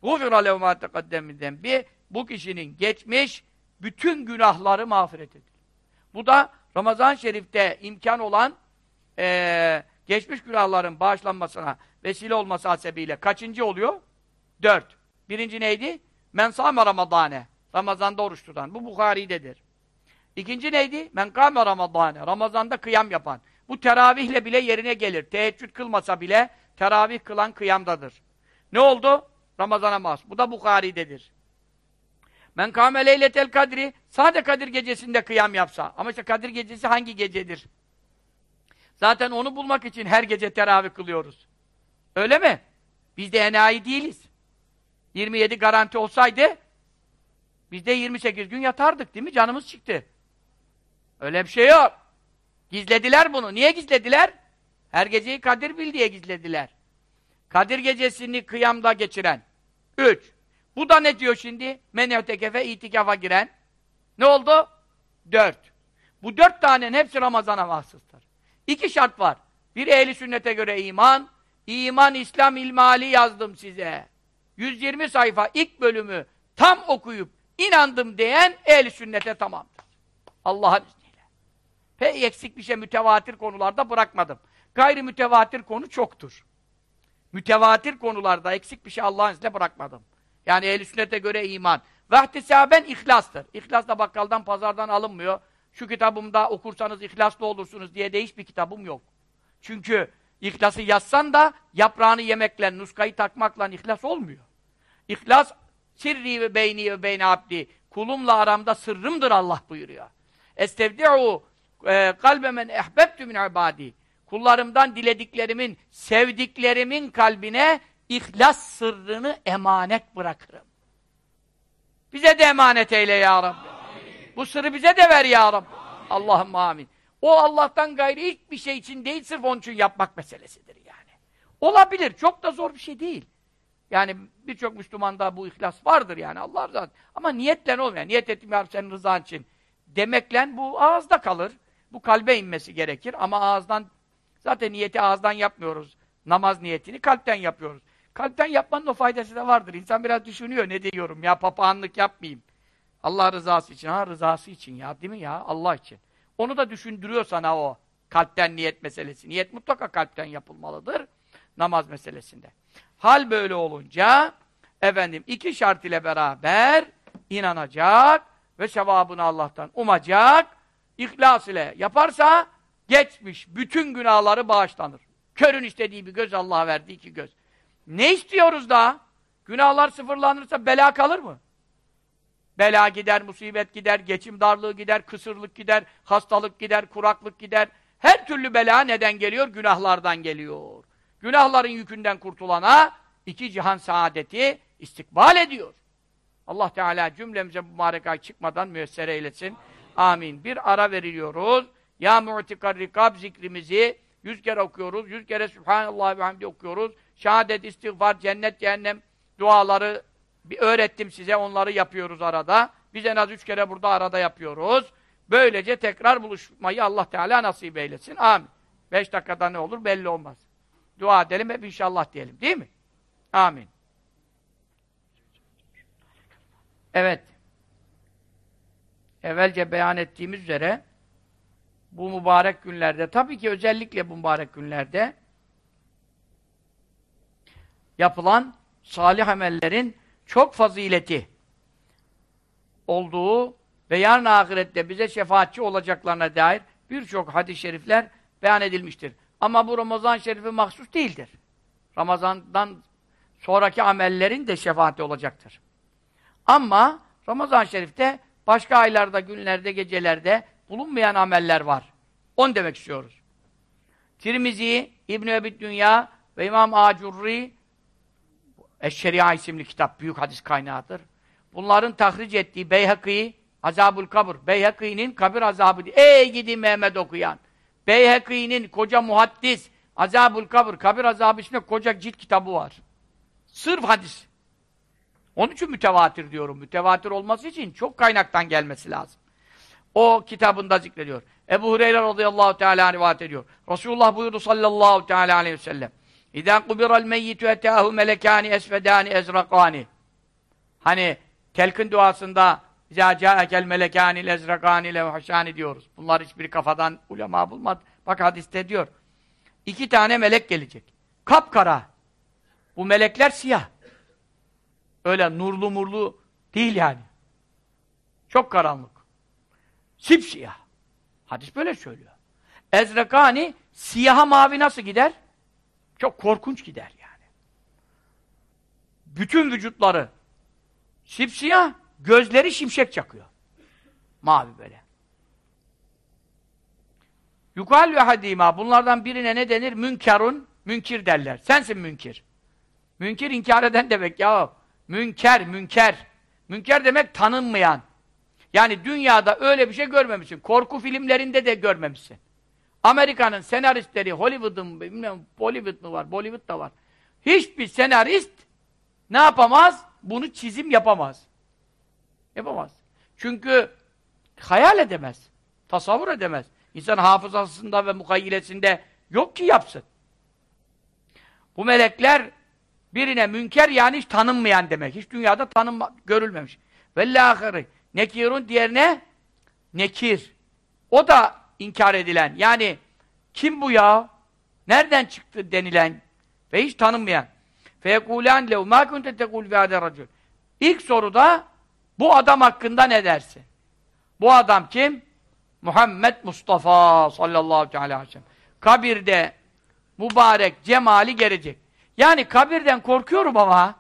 Gufira lehu ma teqaddeminden bir bu kişinin geçmiş bütün günahları mağfiret edilir. Bu da Ramazan-ı Şerif'te imkan olan e, geçmiş günahların bağışlanmasına vesile olması hasebiyle kaçıncı oluyor? Dört. Birinci neydi? Men sâme Ramadâne. Ramazan'da oruç tutan. Bu Bukhari'dedir. İkinci neydi? Men kâme Ramazâne. Ramazan'da kıyam yapan. Bu teravihle bile yerine gelir. Teheccüd kılmasa bile teravih kılan kıyamdadır. Ne oldu? Ramazan'a mahsus. Bu da Bukhari'dedir. Men kâme leyletel kadri. Sade Kadir gecesinde kıyam yapsa. Ama işte Kadir gecesi hangi gecedir? Zaten onu bulmak için her gece teravih kılıyoruz. Öyle mi? Biz de enayi değiliz. 27 garanti olsaydı biz de 28 gün yatardık değil mi? Canımız çıktı. Öyle bir şey yok. Gizlediler bunu. Niye gizlediler? Her geceyi Kadir bil diye gizlediler. Kadir gecesini kıyamda geçiren. Üç. Bu da ne diyor şimdi? Menevtekefe itikafa giren. Ne oldu? Dört. Bu dört tanenin hepsi Ramazan'a mahsustur. İki şart var. Bir ehli sünnete göre iman, iman, İslam, ilmali yazdım size. 120 sayfa ilk bölümü tam okuyup inandım diyen ehli sünnete tamamdır. Allah'ın izniyle. Pek eksik bir şey mütevatir konularda bırakmadım. Gayri mütevatir konu çoktur. Mütevatir konularda eksik bir şey Allah'ın izniyle bırakmadım. Yani ehl sünnete göre iman. Vehtisaben ihlastır. İhlas da bakkaldan, pazardan alınmıyor. Şu kitabımda okursanız ihlaslı olursunuz diye de hiçbir kitabım yok. Çünkü ihlası yazsan da yaprağını yemekle, nuskayı takmakla ihlas olmuyor. İhlas sirri ve beyni ve beyni abdi. Kulumla aramda sırrımdır Allah buyuruyor. Estevdi'u e, kalbe men ehbebtü min ibadi. Kullarımdan dilediklerimin, sevdiklerimin kalbine ihlas sırrını emanet bırakırım. Bize de emanet eyle ya Rabbi. Bu sırrı bize de ver ya Rabbi. Allah'ım amin. O Allah'tan gayri hiçbir şey için değil, sırf onun için yapmak meselesidir yani. Olabilir, çok da zor bir şey değil. Yani birçok Müslümanda bu ihlas vardır yani Allah rızası. Ama niyetle olmuyor. Niyet ettim ya senin rızan için. Demekle bu ağızda kalır. Bu kalbe inmesi gerekir ama ağızdan zaten niyeti ağızdan yapmıyoruz. Namaz niyetini kalpten yapıyoruz. Kalpten yapmanın o faydası da vardır. İnsan biraz düşünüyor ne diyorum ya papağanlık yapmayayım. Allah rızası için. Ha rızası için ya değil mi ya? Allah için. Onu da düşündürüyor sana o kalpten niyet meselesi. Niyet mutlaka kalpten yapılmalıdır namaz meselesinde. Hal böyle olunca efendim iki şart ile beraber inanacak ve sevabını Allah'tan umacak, ihlas ile yaparsa geçmiş bütün günahları bağışlanır. Körün istediği bir göz Allah'a verdiği iki göz. Ne istiyoruz daha? Günahlar sıfırlanırsa bela kalır mı? Bela gider, musibet gider, geçim darlığı gider, kısırlık gider, hastalık gider, kuraklık gider. Her türlü bela neden geliyor? Günahlardan geliyor. Günahların yükünden kurtulana iki cihan saadeti istikbal ediyor. Allah Teala cümlemize mübarek ay çıkmadan müyesser eylesin. Amin. Bir ara veriliyoruz. Ya mu'tikar rikab zikrimizi yüz kere okuyoruz. Yüz kere Sübhanallah ve hamdi okuyoruz. Şehadet, istiğfar, cennet, cehennem duaları bir öğrettim size. Onları yapıyoruz arada. Biz en az üç kere burada arada yapıyoruz. Böylece tekrar buluşmayı Allah Teala nasip eylesin. Amin. Beş dakikada ne olur belli olmaz. Dua edelim hep inşallah diyelim. Değil mi? Amin. Evet. Evvelce beyan ettiğimiz üzere bu mübarek günlerde, tabii ki özellikle bu mübarek günlerde yapılan salih amellerin çok fazileti olduğu ve yarın ahirette bize şefaatçi olacaklarına dair birçok hadis-i şerifler beyan edilmiştir. Ama bu Ramazan şerifi mahsus değildir. Ramazan'dan sonraki amellerin de şefaati olacaktır. Ama Ramazan-ı Şerif'te başka aylarda, günlerde, gecelerde bulunmayan ameller var. Onu demek istiyoruz. Tirmizi, İbn-i Ebi Dünya ve İmam Acurri Eşşeria isimli kitap, büyük hadis kaynağıdır. Bunların tahric ettiği Beyhakî, Azabul Kabr, Beyhakî'nin kabir azabı diye. Ey gidi Mehmet okuyan! Beyhakî'nin koca muhaddis, Azabul Kabr, kabir azabı isminde koca cilt kitabı var. Sırf hadis. Onun için mütevatir diyorum. Mütevatir olması için çok kaynaktan gelmesi lazım. O kitabında zikrediyor. Ebu Hureyre radıyallahu teala rivayet ediyor. Resulullah buyurdu sallallahu teala aleyhi ve sellem. İzâ kubiral meyyitü etâhu melekâni esvedâni ezrakâni. Hani telkin duasında İzâ câekel melekâni lezrakâni levhaşâni diyoruz. Bunlar hiçbir kafadan ulema bulmadı. Bak hadiste diyor. İki tane melek gelecek. Kapkara. Bu melekler siyah. Öyle nurlu murlu değil yani. Çok karanlık. Sipsiyah. Hadis böyle söylüyor. Ezrekani siyaha mavi nasıl gider? Çok korkunç gider yani. Bütün vücutları sipsiyah, gözleri şimşek çakıyor. Mavi böyle. Yukal ve hadima. Bunlardan birine ne denir? Münkerun. Münkir derler. Sensin münkir. Münkir inkar eden demek ya. Münker, münker. Münker demek tanınmayan. Yani dünyada öyle bir şey görmemişsin. Korku filmlerinde de görmemişsin. Amerika'nın senaristleri, Hollywood'un, bilmem Bollywood mu var, Bollywood da var. Hiçbir senarist ne yapamaz? Bunu çizim yapamaz. Yapamaz. Çünkü hayal edemez. Tasavvur edemez. İnsan hafızasında ve mukayyilesinde yok ki yapsın. Bu melekler birine münker yani hiç tanınmayan demek. Hiç dünyada tanınma, görülmemiş. Vellâhırı. Nekirun diğerine nekir. O da inkar edilen. Yani kim bu ya? Nereden çıktı denilen ve hiç tanınmayan. Feyekûlân lehu mâ kunte racül. İlk soruda bu adam hakkında ne dersin? Bu adam kim? Muhammed Mustafa sallallahu aleyhi ve sellem. Kabirde mübarek cemali gelecek. Yani kabirden korkuyorum ama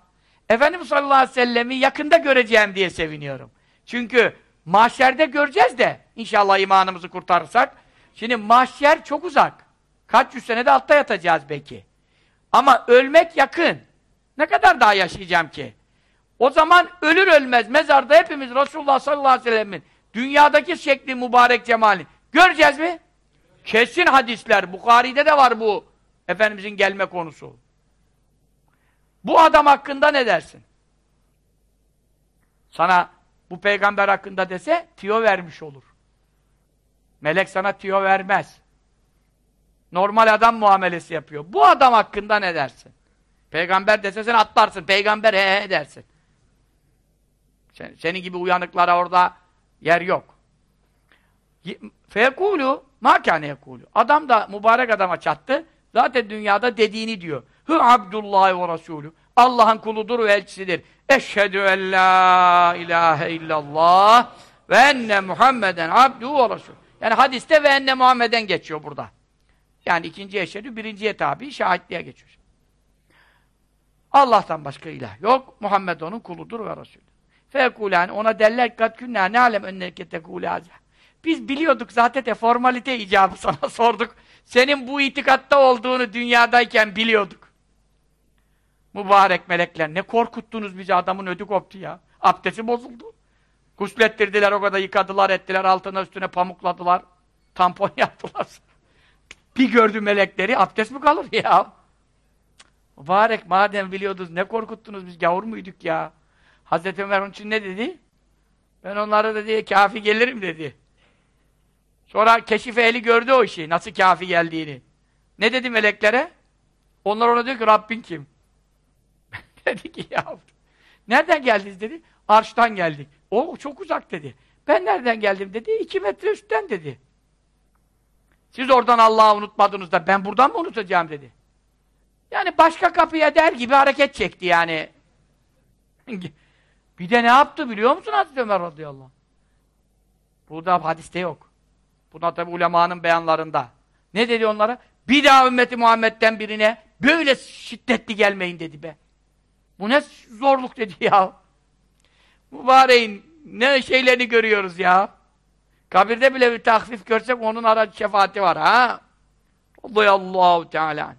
Efendimiz sallallahu aleyhi ve sellemi yakında göreceğim diye seviniyorum. Çünkü mahşerde göreceğiz de inşallah imanımızı kurtarırsak. Şimdi mahşer çok uzak. Kaç yüz senede altta yatacağız belki. Ama ölmek yakın. Ne kadar daha yaşayacağım ki? O zaman ölür ölmez mezarda hepimiz Resulullah sallallahu aleyhi ve sellemin dünyadaki şekli mübarek cemali göreceğiz mi? Kesin hadisler. Bukhari'de de var bu Efendimizin gelme konusu. Bu adam hakkında ne dersin? Sana bu peygamber hakkında dese tiyo vermiş olur. Melek sana tiyo vermez. Normal adam muamelesi yapıyor. Bu adam hakkında ne dersin? Peygamber dese sen atlarsın. Peygamber he he dersin. Sen, senin gibi uyanıklara orada yer yok. Fekulu ma kâne yekulu. Adam da mübarek adama çattı. Zaten dünyada dediğini diyor. Hü Abdullah ve Resulü. Allah'ın kuludur ve elçisidir. Eşhedü en la ilahe illallah ve enne Muhammeden abdu ve Resul. Yani hadiste ve enne Muhammeden geçiyor burada. Yani ikinci eşhedü, birinciye tabi, şahitliğe geçiyor. Allah'tan başka ilah yok. Muhammed onun kuludur ve Resulü. Fekulâne ona derler kat künnâ ne alem enneke tekûlâ Biz biliyorduk zaten de formalite icabı sana <laughs> sorduk. Senin bu itikatta olduğunu dünyadayken biliyorduk. Mübarek melekler ne korkuttunuz bizi adamın ödü koptu ya. Abdesti bozuldu. Guslettirdiler o kadar yıkadılar ettiler altına üstüne pamukladılar. Tampon <laughs> yaptılar. Bir gördü melekleri abdest mi kalır ya? Mübarek madem biliyordunuz ne korkuttunuz biz gavur muyduk ya? Hazreti Ömer onun için ne dedi? Ben onlara dedi kafi gelirim dedi. Sonra keşif ehli gördü o işi. Nasıl kafi geldiğini. Ne dedi meleklere? Onlar ona diyor ki Rabbin kim? <laughs> dedi ki ya nereden geldiniz dedi. Arştan geldik. O çok uzak dedi. Ben nereden geldim dedi. İki metre üstten dedi. Siz oradan Allah'ı unutmadınız da ben buradan mı unutacağım dedi. Yani başka kapıya der gibi hareket çekti yani. <laughs> Bir de ne yaptı biliyor musun Hazreti Ömer radıyallahu anh? Burada hadiste yok. Buna tabi ulemanın beyanlarında. Ne dedi onlara? Bir daha ümmeti Muhammed'den birine böyle şiddetli gelmeyin dedi be. Bu ne zorluk dedi ya. Mübareğin ne şeylerini görüyoruz ya. Kabirde bile bir tahfif görsek onun aracı şefaati var ha. Allahu Teala.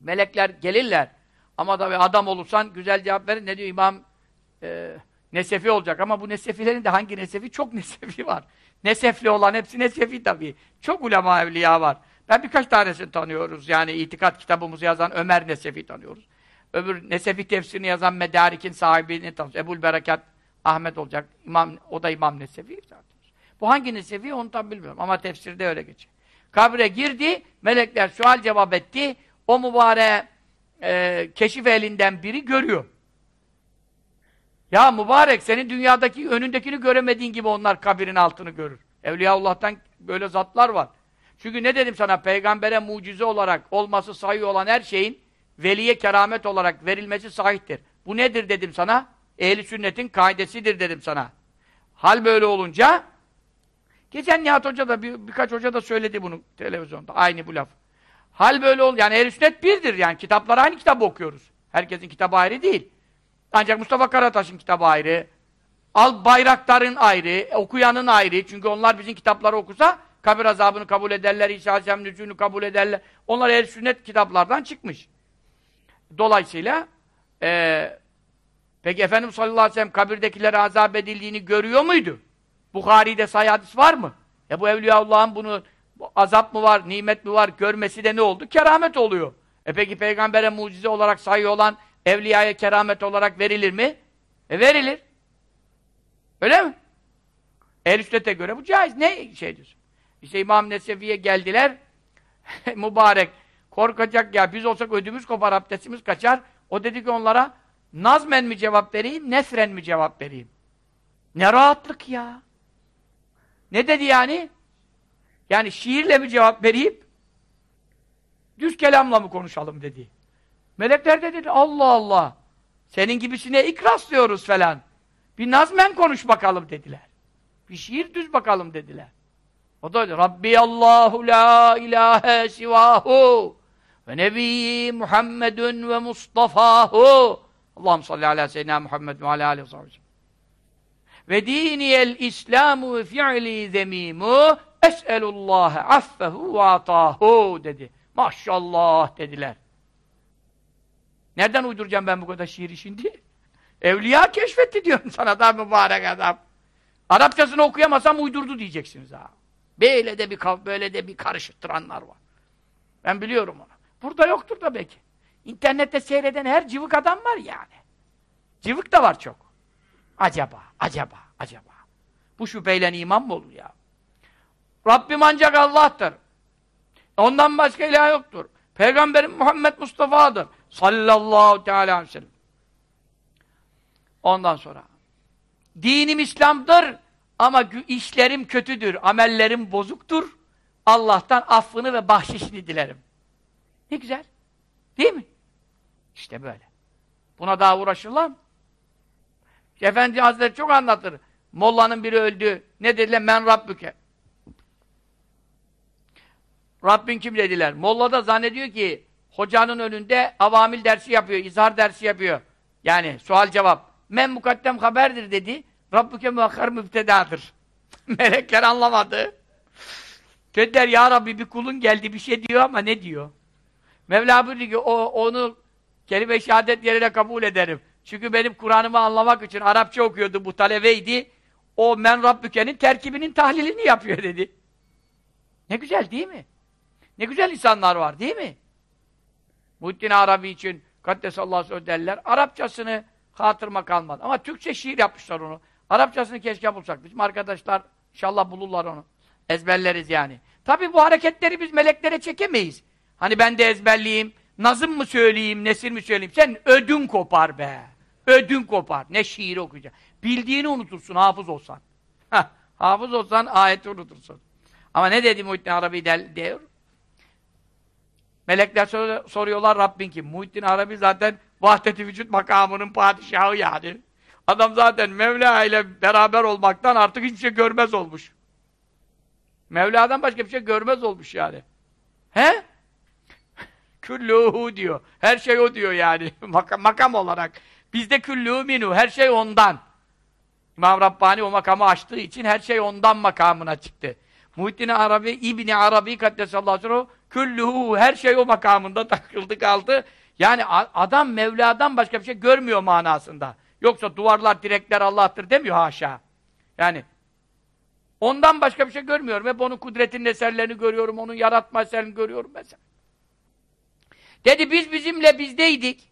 Melekler gelirler. Ama tabi adam olursan güzel cevap verin. Ne diyor İmam e, Nesefi olacak ama bu Nesefilerin de hangi Nesefi? Çok Nesefi var. Nesefli olan hepsi Nesefi tabii. Çok ulema evliya var. Ben birkaç tanesini tanıyoruz. Yani itikat kitabımızı yazan Ömer Nesefi tanıyoruz. Öbür Nesefi tefsirini yazan Medarik'in sahibini tanıyoruz. Ebul Berekat Ahmet olacak. İmam, o da İmam Nesefi zaten. Bu hangi Nesefi onu tam bilmiyorum ama tefsirde öyle geçiyor. Kabre girdi, melekler sual cevap etti. O mübarek e, keşif elinden biri görüyor. Ya mübarek senin dünyadaki önündekini göremediğin gibi onlar kabirin altını görür. Evliyaullah'tan böyle zatlar var. Çünkü ne dedim sana peygambere mucize olarak olması sahih olan her şeyin veliye keramet olarak verilmesi sahihtir. Bu nedir dedim sana? Ehli sünnetin kaidesidir dedim sana. Hal böyle olunca Geçen Nihat Hoca da bir, birkaç hoca da söyledi bunu televizyonda. Aynı bu laf. Hal böyle ol. Yani ehl sünnet birdir yani. Kitaplar aynı kitabı okuyoruz. Herkesin kitabı ayrı değil. Ancak Mustafa Karataş'ın kitabı ayrı. Al Bayraktar'ın ayrı, okuyanın ayrı. Çünkü onlar bizim kitapları okusa kabir azabını kabul ederler, İsa Aleyhisselam nüzûnü kabul ederler. Onlar ehl sünnet kitaplardan çıkmış. Dolayısıyla e, peki Efendimiz sallallahu aleyhi ve sellem kabirdekilere azap edildiğini görüyor muydu? Bukhari'de sayı hadis var mı? E bu Evliyaullah'ın bunu azap mı var, nimet mi var görmesi de ne oldu? Keramet oluyor. E peki peygambere mucize olarak sayı olan evliyaya keramet olarak verilir mi? E verilir. Öyle mi? Ehl-i göre bu caiz. Ne şey diyorsun? İşte İmam Nesefi'ye geldiler. <laughs> Mübarek. Korkacak ya. Biz olsak ödümüz kopar, abdestimiz kaçar. O dedi ki onlara nazmen mi cevap vereyim, nesren mi cevap vereyim? Ne rahatlık ya. Ne dedi yani? Yani şiirle mi cevap vereyim? Düz kelamla mı konuşalım dedi. Melekler de dedi Allah Allah. Senin gibisine ikras diyoruz falan. Bir nazmen konuş bakalım dediler. Bir şiir düz bakalım dediler. O da öyle. Rabbi Allahu la ilahe sivahu ve nebiyyi Muhammedun ve Mustafahu. Allah'ım salli ala seyyidina Muhammed ve ala aleyhi ve sellem. Ve diniyel İslamu ve fi'li zemimu es'elullâhe affehu ve atahu dedi. Maşallah dediler. Nereden uyduracağım ben bu kadar şiiri şimdi? Evliya keşfetti diyorum sana da mübarek adam. Arapçasını okuyamasam uydurdu diyeceksiniz ha. Böyle de bir böyle de bir karıştıranlar var. Ben biliyorum onu. Burada yoktur da belki. İnternette seyreden her cıvık adam var yani. Cıvık da var çok. Acaba, acaba, acaba. Bu şüpheyle iman mı olur ya? Rabbim ancak Allah'tır. Ondan başka ilah yoktur. Peygamberim Muhammed Mustafa'dır. Sallallahu teala aleyhi ve sellem. Ondan sonra. Dinim İslam'dır ama işlerim kötüdür, amellerim bozuktur. Allah'tan affını ve bahşişini dilerim. Ne güzel. Değil mi? İşte böyle. Buna daha uğraşırlar mı? Efendi Hazretleri çok anlatır. Mollanın biri öldü. Ne dediler? Men Rabbüke. Rabbin kim dediler? Molla da zannediyor ki hocanın önünde avamil dersi yapıyor, izhar dersi yapıyor. Yani sual cevap. Men mukaddem haberdir dedi. Rabbüke muakkar müftedadır. <laughs> Melekler anlamadı. Dediler ya Rabbi bir kulun geldi bir şey diyor ama ne diyor? Mevla buyurdu ki o, onu kelime-i şehadet yerine kabul ederim. Çünkü benim Kur'an'ımı anlamak için Arapça okuyordu bu talebeydi. O men Rabbüke'nin terkibinin tahlilini yapıyor dedi. Ne güzel değil mi? Ne güzel insanlar var değil mi? Muhittin Arabi için Kaddesallahu aleyhi derler. Arapçasını hatırıma kalmadı. Ama Türkçe şiir yapmışlar onu. Arapçasını keşke bulsak. Bizim arkadaşlar inşallah bulurlar onu. Ezberleriz yani. Tabi bu hareketleri biz meleklere çekemeyiz. Hani ben de ezberleyeyim, nazım mı söyleyeyim, nesir mi söyleyeyim? Sen ödün kopar be. Ödün kopar. Ne şiir okuyacaksın. Bildiğini unutursun hafız olsan. Heh, hafız olsan ayeti unutursun. Ama ne dedi Muhittin Arabi diyor? Melekler sor soruyorlar Rabbin kim? Muhittin Arabi zaten vahdet-i vücut makamının padişahı yani. Adam zaten Mevla ile beraber olmaktan artık hiçbir şey görmez olmuş. Mevla'dan başka bir şey görmez olmuş yani. He? Külluhu diyor. Her şey o diyor yani. <laughs> makam, makam olarak. Bizde küllühü minu. Her şey ondan. İmam Rabbani o makamı açtığı için her şey ondan makamına çıktı. Muhittin Arabi, İbni Arabi Kaddesallahu aleyhi ve her şey o makamında <laughs> takıldı kaldı. Yani adam Mevla'dan başka bir şey görmüyor manasında. Yoksa duvarlar, direkler Allah'tır demiyor haşa. Yani ondan başka bir şey görmüyorum. Hep onun kudretinin eserlerini görüyorum, onun yaratma eserini görüyorum mesela. Dedi biz bizimle bizdeydik.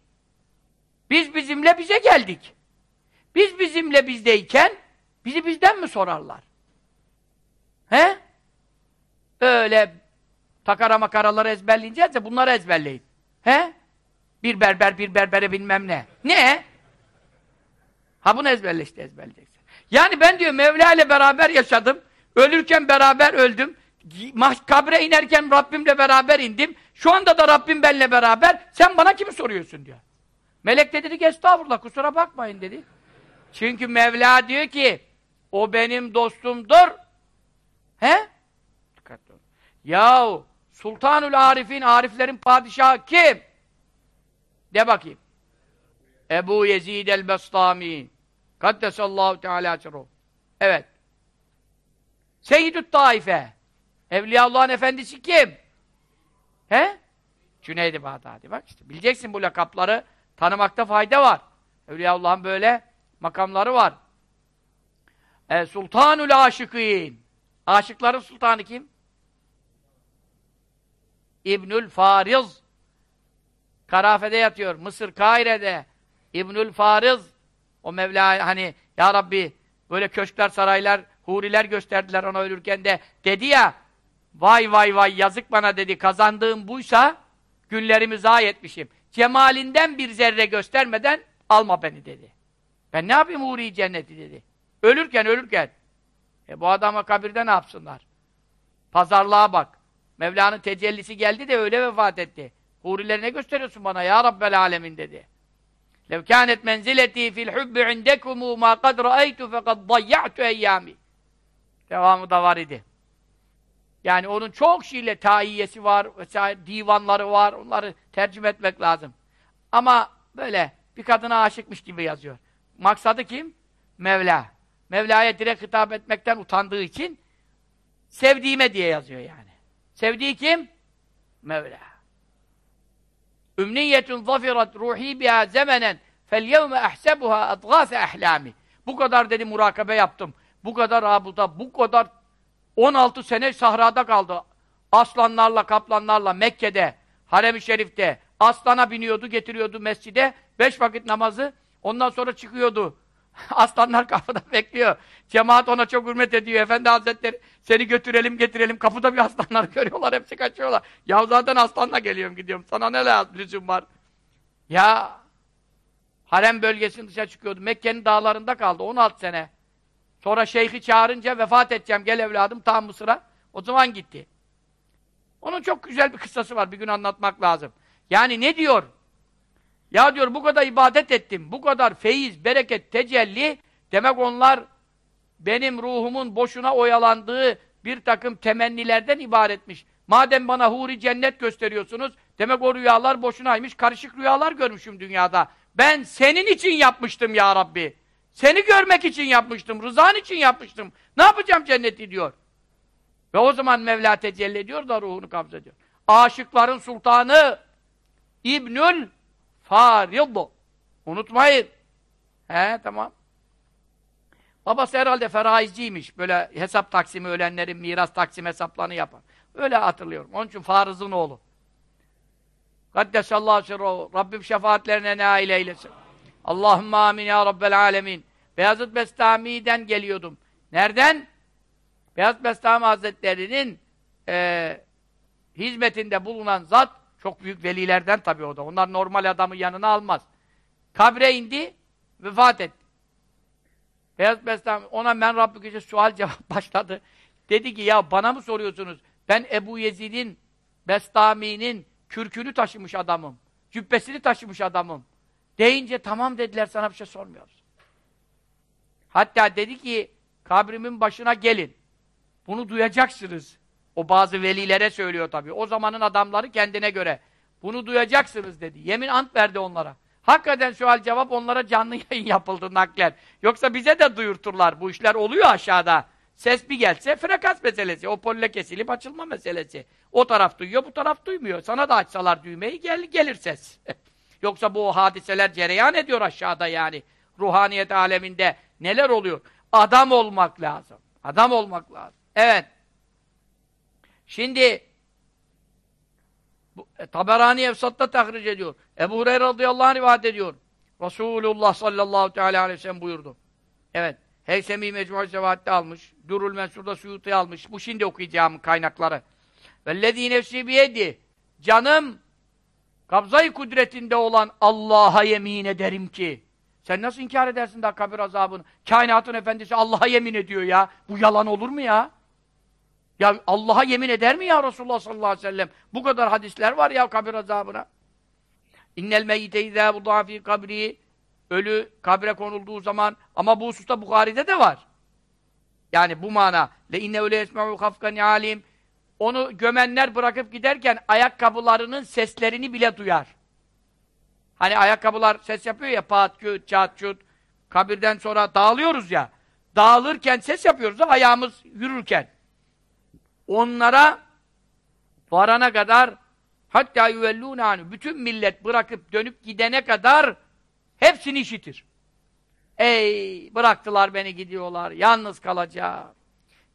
Biz bizimle bize geldik. Biz bizimle bizdeyken bizi bizden mi sorarlar? He? Öyle takara makaraları ezberleyeceğiz de bunları ezberleyin. He? Bir berber bir berbere bilmem ne. Ne? Ha bunu ezberle işte ezberleyeceksin. Yani ben diyor Mevla ile beraber yaşadım. Ölürken beraber öldüm. Kabre inerken Rabbimle beraber indim. Şu anda da Rabbim benle beraber. Sen bana kimi soruyorsun diyor. Melek de dedi ki estağfurullah kusura bakmayın dedi. Çünkü Mevla diyor ki o benim dostumdur. He? Dikkatli olun. Yahu Sultanül Arif'in, Ariflerin padişahı kim? De bakayım. Ebu Yezid el-Bestami. Kaddesallahu Teala sirruh. Evet. Seyyidü Taife. Evliyaullah'ın efendisi kim? He? Cüneyd-i Bağdadi. Bak işte bileceksin bu lakapları. Tanımakta fayda var. Evliyaullah'ın böyle makamları var. E, Sultanül Aşıkîn. Aşıkların sultanı kim? İbnül Fariz. Karafe'de yatıyor. Mısır, Kahire'de. İbnül Fariz. O Mevla hani Ya Rabbi böyle köşkler, saraylar, huriler gösterdiler ona ölürken de dedi ya vay vay vay yazık bana dedi kazandığım buysa günlerimi zayi etmişim. Cemalinden bir zerre göstermeden alma beni dedi. Ben ne yapayım huri cenneti dedi. Ölürken ölürken. E bu adama kabirde ne yapsınlar? Pazarlığa bak. Mevla'nın tecellisi geldi de öyle vefat etti. Hurileri ne gösteriyorsun bana ya Rabbel Alemin dedi. لَوْ كَانَتْ مَنْزِلَتِي فِي الْحُبِّ عِنْدَكُمُ مَا قَدْ رَأَيْتُ فَقَدْ ضَيَّعْتُ اَيَّامِ Devamı da var idi. Yani onun çok şiirle taiyesi var, vesaire, divanları var, onları tercüme etmek lazım. Ama böyle bir kadına aşıkmış gibi yazıyor. Maksadı kim? Mevla. Mevla'ya direkt hitap etmekten utandığı için sevdiğime diye yazıyor yani. Sevdiği kim? Mevla. Ümniyetun zafirat ruhi biha zemenen fel yevme ahsebuha adgâfe ahlâmi. Bu kadar dedi murakabe yaptım. Bu kadar rabuta, bu kadar 16 sene sahrada kaldı. Aslanlarla, kaplanlarla Mekke'de, Harem-i Şerif'te aslana biniyordu, getiriyordu mescide. Beş vakit namazı. Ondan sonra çıkıyordu. <laughs> Aslanlar kapıda bekliyor. Cemaat ona çok hürmet ediyor. Efendi Hazretleri seni götürelim getirelim. Kapıda bir aslanlar <laughs> görüyorlar. Hepsi kaçıyorlar. Ya zaten aslanla geliyorum gidiyorum. Sana ne lazım var? Ya harem bölgesinin dışına çıkıyordu. Mekke'nin dağlarında kaldı 16 sene. Sonra şeyhi çağırınca vefat edeceğim gel evladım tam Mısır'a. O zaman gitti. Onun çok güzel bir kıssası var. Bir gün anlatmak lazım. Yani ne diyor? Ya diyor bu kadar ibadet ettim. Bu kadar feyiz, bereket, tecelli demek onlar benim ruhumun boşuna oyalandığı bir takım temennilerden ibaretmiş. Madem bana huri cennet gösteriyorsunuz, demek o rüyalar boşunaymış. Karışık rüyalar görmüşüm dünyada. Ben senin için yapmıştım ya Rabbi. Seni görmek için yapmıştım, rızan için yapmıştım. Ne yapacağım cenneti diyor. Ve o zaman Mevla tecelli ediyor da ruhunu kabz. Aşıkların sultanı İbnül Fariddu. Unutmayın. He tamam. Babası herhalde feraizciymiş. Böyle hesap taksimi ölenlerin miras taksim hesaplarını yapar. Öyle hatırlıyorum. Onun için Fariz'in oğlu. Kaddesallahu sirruhu. Rabbim şefaatlerine nail eylesin. Allahümme amin ya Rabbel alemin. Beyazıt Bestami'den geliyordum. Nereden? Beyazıt Bestami Hazretleri'nin e, hizmetinde bulunan zat çok büyük velilerden tabii o da. Onlar normal adamı yanına almaz. Kabre indi, vefat etti. Beyaz Bestami, ona ben Rabbi gece sual cevap <laughs> başladı. Dedi ki ya bana mı soruyorsunuz? Ben Ebu Yezid'in, Bestami'nin kürkünü taşımış adamım. Cübbesini taşımış adamım. Deyince tamam dediler sana bir şey sormuyoruz. Hatta dedi ki kabrimin başına gelin. Bunu duyacaksınız. O bazı velilere söylüyor tabii. O zamanın adamları kendine göre. Bunu duyacaksınız dedi. Yemin ant verdi onlara. Hakikaten sual cevap onlara canlı <laughs> yayın yapıldı naklen. Yoksa bize de duyurturlar. Bu işler oluyor aşağıda. Ses bir gelse frekans meselesi. O polle kesilip açılma meselesi. O taraf duyuyor, bu taraf duymuyor. Sana da açsalar düğmeyi gel, gelir ses. <laughs> Yoksa bu hadiseler cereyan ediyor aşağıda yani. Ruhaniyet aleminde neler oluyor? Adam olmak lazım. Adam olmak lazım. Evet. Şimdi bu, e, Taberani Efsat'ta tahric ediyor. Ebu Hureyre radıyallahu anh rivayet ediyor. Resulullah sallallahu teala aleyhi ve sellem buyurdu. Evet. Heysemi Mecmu'u Sevahat'te almış. Durul Mensur'da Suyut'u almış. Bu şimdi okuyacağım kaynakları. Vellezî nefsi biyedi. Canım kabzayı kudretinde olan Allah'a yemin ederim ki. Sen nasıl inkar edersin daha kabir azabını? Kainatın efendisi Allah'a yemin ediyor ya. Bu yalan olur mu ya? Ya Allah'a yemin eder mi ya Resulullah sallallahu aleyhi ve sellem? Bu kadar hadisler var ya kabir azabına. İnnel meyyite izâ budâ fî kabri Ölü kabre konulduğu zaman ama bu hususta Bukhari'de de var. Yani bu mana. Le inne le yesma'u hafkan alim. Onu gömenler bırakıp giderken ayakkabılarının seslerini bile duyar. Hani ayakkabılar ses yapıyor ya pat küt çat çut. Kabirden sonra dağılıyoruz ya. Dağılırken ses yapıyoruz da ayağımız yürürken. Onlara varana kadar hatta yuvellûnânu bütün millet bırakıp dönüp gidene kadar hepsini işitir. Ey bıraktılar beni gidiyorlar. Yalnız kalacağım.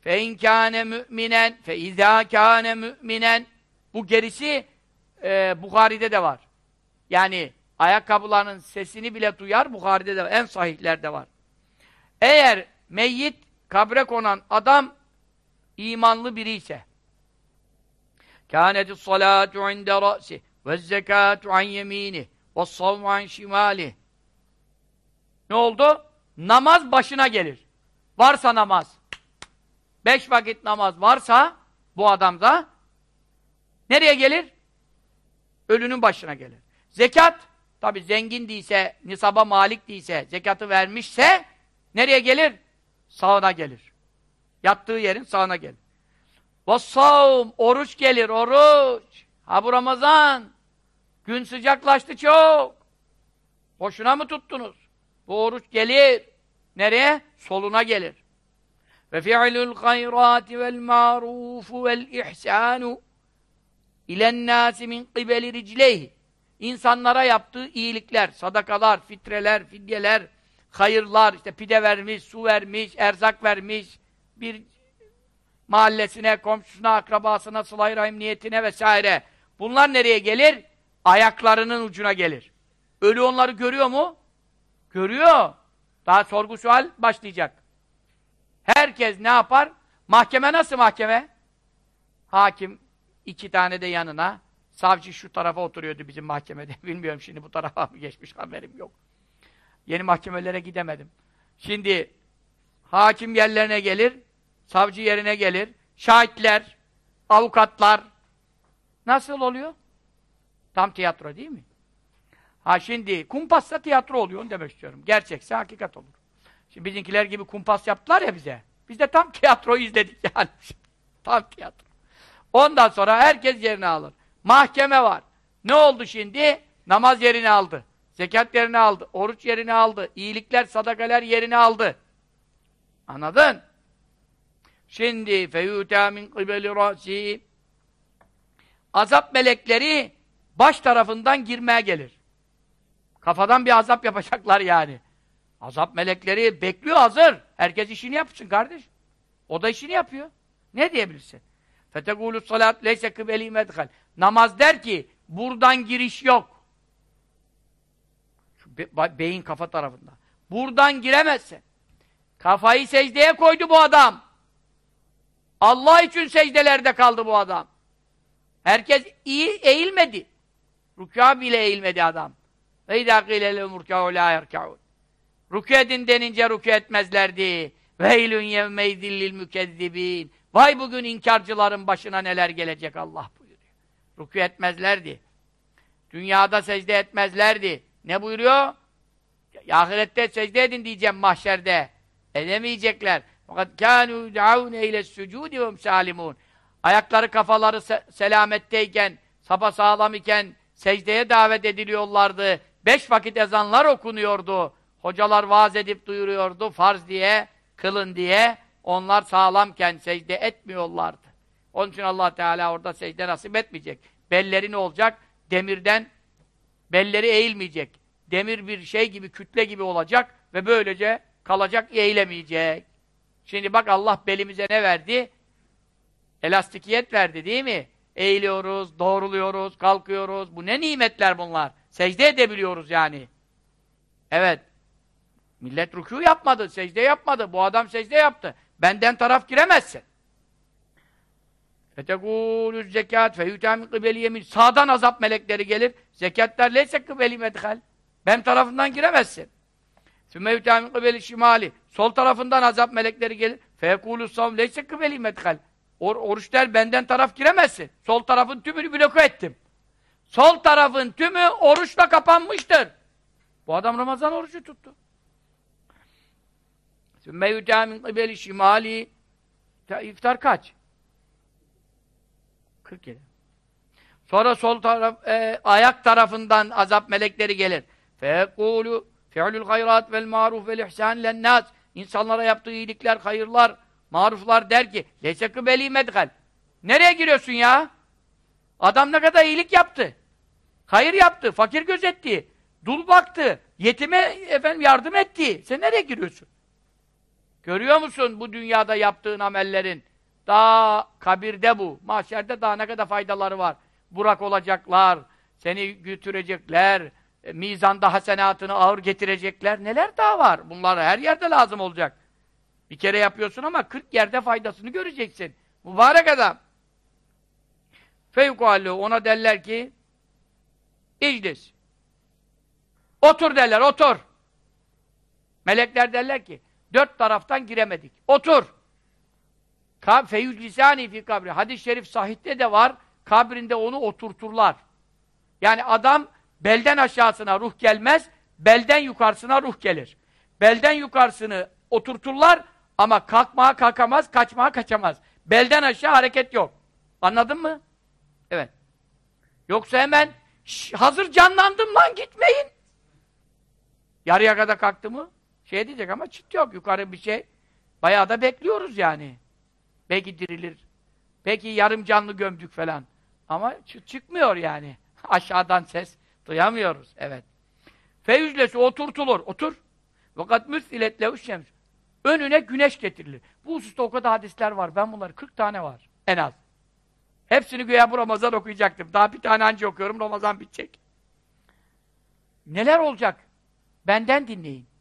Fe in kâne mü'minen fe izâ kâne mü'minen bu gerisi e, Bukhari'de de var. Yani ayakkabılarının sesini bile duyar Bukhari'de de var. En sahihlerde var. Eğer meyyit kabre konan adam imanlı biri ise kânetis salâtu inde ra'si ve zekâtu an yemîni ve savmu an şimâli ne oldu? Namaz başına gelir. Varsa namaz. Beş vakit namaz varsa bu adamda nereye gelir? Ölünün başına gelir. Zekat tabi zengin değilse, nisaba malik değilse, zekatı vermişse nereye gelir? Sağına gelir. Yattığı yerin sağına gelir. Vassavm, oruç gelir, oruç. Ha bu Ramazan. Gün sıcaklaştı çok. Boşuna mı tuttunuz? Bu oruç gelir. Nereye? Soluna gelir. Ve fi'lul hayrati vel ma'rufu vel ihsanu ilen nâsi min qibeli ricleyhi İnsanlara yaptığı iyilikler, sadakalar, fitreler, fidyeler, hayırlar, işte pide vermiş, su vermiş, erzak vermiş, bir mahallesine, komşusuna, akrabasına, sıla rahim niyetine vesaire. Bunlar nereye gelir? Ayaklarının ucuna gelir. Ölü onları görüyor mu? Görüyor. Daha sorgu sual başlayacak. Herkes ne yapar? Mahkeme nasıl mahkeme? Hakim iki tane de yanına. Savcı şu tarafa oturuyordu bizim mahkemede. <laughs> Bilmiyorum şimdi bu tarafa mı geçmiş haberim yok. Yeni mahkemelere gidemedim. Şimdi hakim yerlerine gelir, savcı yerine gelir, şahitler, avukatlar. Nasıl oluyor? Tam tiyatro değil mi? Ha şimdi kumpassa tiyatro oluyor onu demek istiyorum. Gerçekse hakikat olur. Şimdi bizimkiler gibi kumpas yaptılar ya bize. Biz de tam <laughs> tiyatroyu izledik yani. <laughs> tam tiyatro. Ondan sonra herkes yerini alır. Mahkeme var. Ne oldu şimdi? Namaz yerini aldı. Zekat yerini aldı. Oruç yerini aldı. iyilikler, sadakalar yerini aldı. Anladın? Şimdi feyûtâ min kıbeli râsî Azap melekleri baş tarafından girmeye gelir. Kafadan bir azap yapacaklar yani. Azap melekleri bekliyor hazır. Herkes işini yapsın kardeş. O da işini yapıyor. Ne diyebilirsin? Fetegûlü salat leyse kıbeli medhal. Namaz der ki buradan giriş yok. Şu be beyin kafa tarafında. Buradan giremezsin. Kafayı secdeye koydu bu adam. Allah için secdelerde kaldı bu adam. Herkes iyi eğilmedi. Rükâ bile eğilmedi adam. Ve idâ qîle lehum rükâ'u lâ yerkâ'ûn. Rükû edin denince rükû etmezlerdi. Veylün yevmeydin lil mükezzibîn. Vay bugün inkarcıların başına neler gelecek Allah buyuruyor. Rükû etmezlerdi. Dünyada secde etmezlerdi. Ne buyuruyor? Ahirette secde edin diyeceğim mahşerde. Edemeyecekler. Fakat kânû yud'avne ile sücûdi ve salimun. Ayakları kafaları se selametteyken, sağlam iken secdeye davet ediliyorlardı. Beş vakit ezanlar okunuyordu. Hocalar vaaz edip duyuruyordu. Farz diye, kılın diye. Onlar sağlamken secde etmiyorlardı. Onun için allah Teala orada secde nasip etmeyecek. Belleri ne olacak? Demirden belleri eğilmeyecek. Demir bir şey gibi, kütle gibi olacak ve böylece kalacak, eğilemeyecek. Şimdi bak Allah belimize ne verdi? Elastikiyet verdi değil mi? Eğiliyoruz, doğruluyoruz, kalkıyoruz. Bu ne nimetler bunlar? Secde edebiliyoruz yani. Evet. Millet rükû yapmadı, secde yapmadı. Bu adam secde yaptı. Benden taraf giremezsin. فَتَقُولُ zekat فَيُتَى مِنْ قِبَلِ yemin. Sağdan azap melekleri gelir. Zekatlar leyse kıbeli medhal. Ben tarafından giremezsin. ثُمَّ يُتَى مِنْ قِبَلِ şimali. Sol tarafından azap melekleri gelir. فَيَقُولُ الصَّوْمْ leyse kıbeli medhal. Or oruç der, benden taraf giremezsin. Sol tarafın tümünü bloke ettim. Sol tarafın tümü oruçla kapanmıştır. Bu adam Ramazan orucu tuttu. Sümme yutâ min kıbeli şimali. İftar kaç? 47. Sonra sol taraf, e, ayak tarafından azap melekleri gelir. Fekulu fi'lül hayrat vel maruf vel ihsan lennâs. İnsanlara yaptığı iyilikler, hayırlar, maruflar der ki leyse kıbeli medhal. Nereye giriyorsun ya? Adam ne kadar iyilik yaptı. Hayır yaptı, fakir gözetti, dul baktı, yetime efendim yardım etti. Sen nereye giriyorsun? Görüyor musun bu dünyada yaptığın amellerin? Daha kabirde bu. Mahşerde daha ne kadar faydaları var. Burak olacaklar, seni götürecekler, e, mizanda hasenatını ağır getirecekler. Neler daha var? Bunlar her yerde lazım olacak. Bir kere yapıyorsun ama 40 yerde faydasını göreceksin. Mübarek adam. Feyukallu ona derler ki İclis. Otur derler, otur. Melekler derler ki dört taraftan giremedik. Otur. Feyüz lisani fi kabri. Hadis-i şerif sahihte de var. Kabrinde onu oturturlar. Yani adam belden aşağısına ruh gelmez, belden yukarısına ruh gelir. Belden yukarısını oturturlar ama kalkmaya kalkamaz, kaçmaya kaçamaz. Belden aşağı hareket yok. Anladın mı? Evet. Yoksa hemen hazır canlandım lan gitmeyin. Yarıya kadar kalktı mı? Şey diyecek ama çıt yok. Yukarı bir şey. Bayağı da bekliyoruz yani. Belki dirilir. Belki yarım canlı gömdük falan. Ama çıkmıyor yani. <laughs> Aşağıdan ses duyamıyoruz. Evet. Feyüzlesi oturtulur. Otur. Fakat müsiletle şems. Önüne güneş getirilir. Bu hususta o kadar hadisler var. Ben bunları 40 tane var. En az. Hepsini güya bu Ramazan okuyacaktım. Daha bir tane anca okuyorum. Ramazan bitecek. Neler olacak? Benden dinleyin.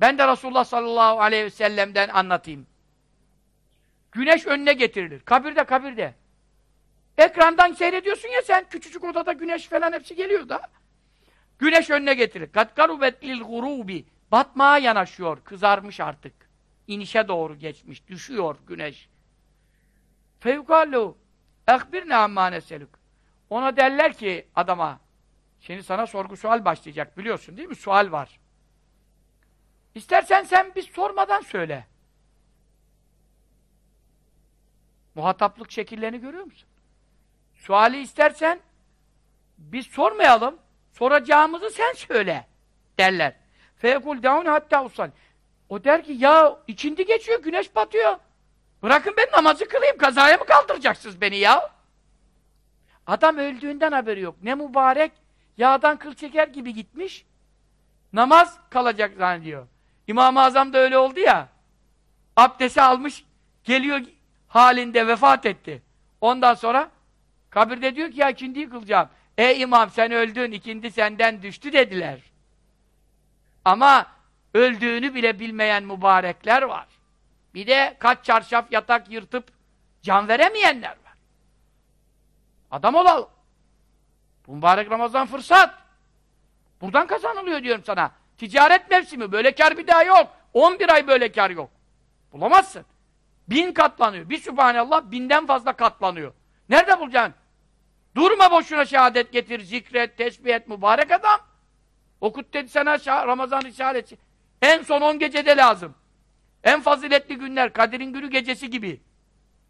Ben de Resulullah sallallahu aleyhi ve sellem'den anlatayım. Güneş önüne getirilir. Kabirde kabirde. Ekrandan seyrediyorsun ya sen küçücük odada güneş falan hepsi geliyor da. Güneş önüne getirir. Kat karubet lil gurubi. Batmaya yanaşıyor. Kızarmış artık. İnişe doğru geçmiş. Düşüyor güneş. Fevkallu. Ekbirne ammâne selük. Ona derler ki adama şimdi sana sorgu sual başlayacak biliyorsun değil mi? Sual var. İstersen sen biz sormadan söyle. Muhataplık şekillerini görüyor musun? Suali istersen biz sormayalım. Soracağımızı sen söyle derler. Fekul daun hatta usal. O der ki ya ikindi geçiyor, güneş batıyor. Bırakın ben namazı kılayım, kazaya mı kaldıracaksınız beni ya? Adam öldüğünden haberi yok. Ne mübarek, yağdan kıl çeker gibi gitmiş, namaz kalacak zannediyor. İmam-ı Azam da öyle oldu ya, abdesti almış, geliyor halinde vefat etti. Ondan sonra kabirde diyor ki ya ikindiyi kılacağım. Ey imam sen öldün, ikindi senden düştü dediler. Ama öldüğünü bile bilmeyen mübarekler var. Bir de kaç çarşaf yatak yırtıp can veremeyenler var. Adam olalım. Mübarek Ramazan fırsat. Buradan kazanılıyor diyorum sana. Ticaret mevsimi. Böyle kar bir daha yok. 11 ay böyle kar yok. Bulamazsın. Bin katlanıyor. Bir Sübhanallah binden fazla katlanıyor. Nerede bulacaksın? Durma boşuna şehadet getir, zikret, tesbih et, mübarek adam. Okut dedi sana Ramazan Risalesi. En son on gecede lazım. En faziletli günler, Kadir'in günü gecesi gibi.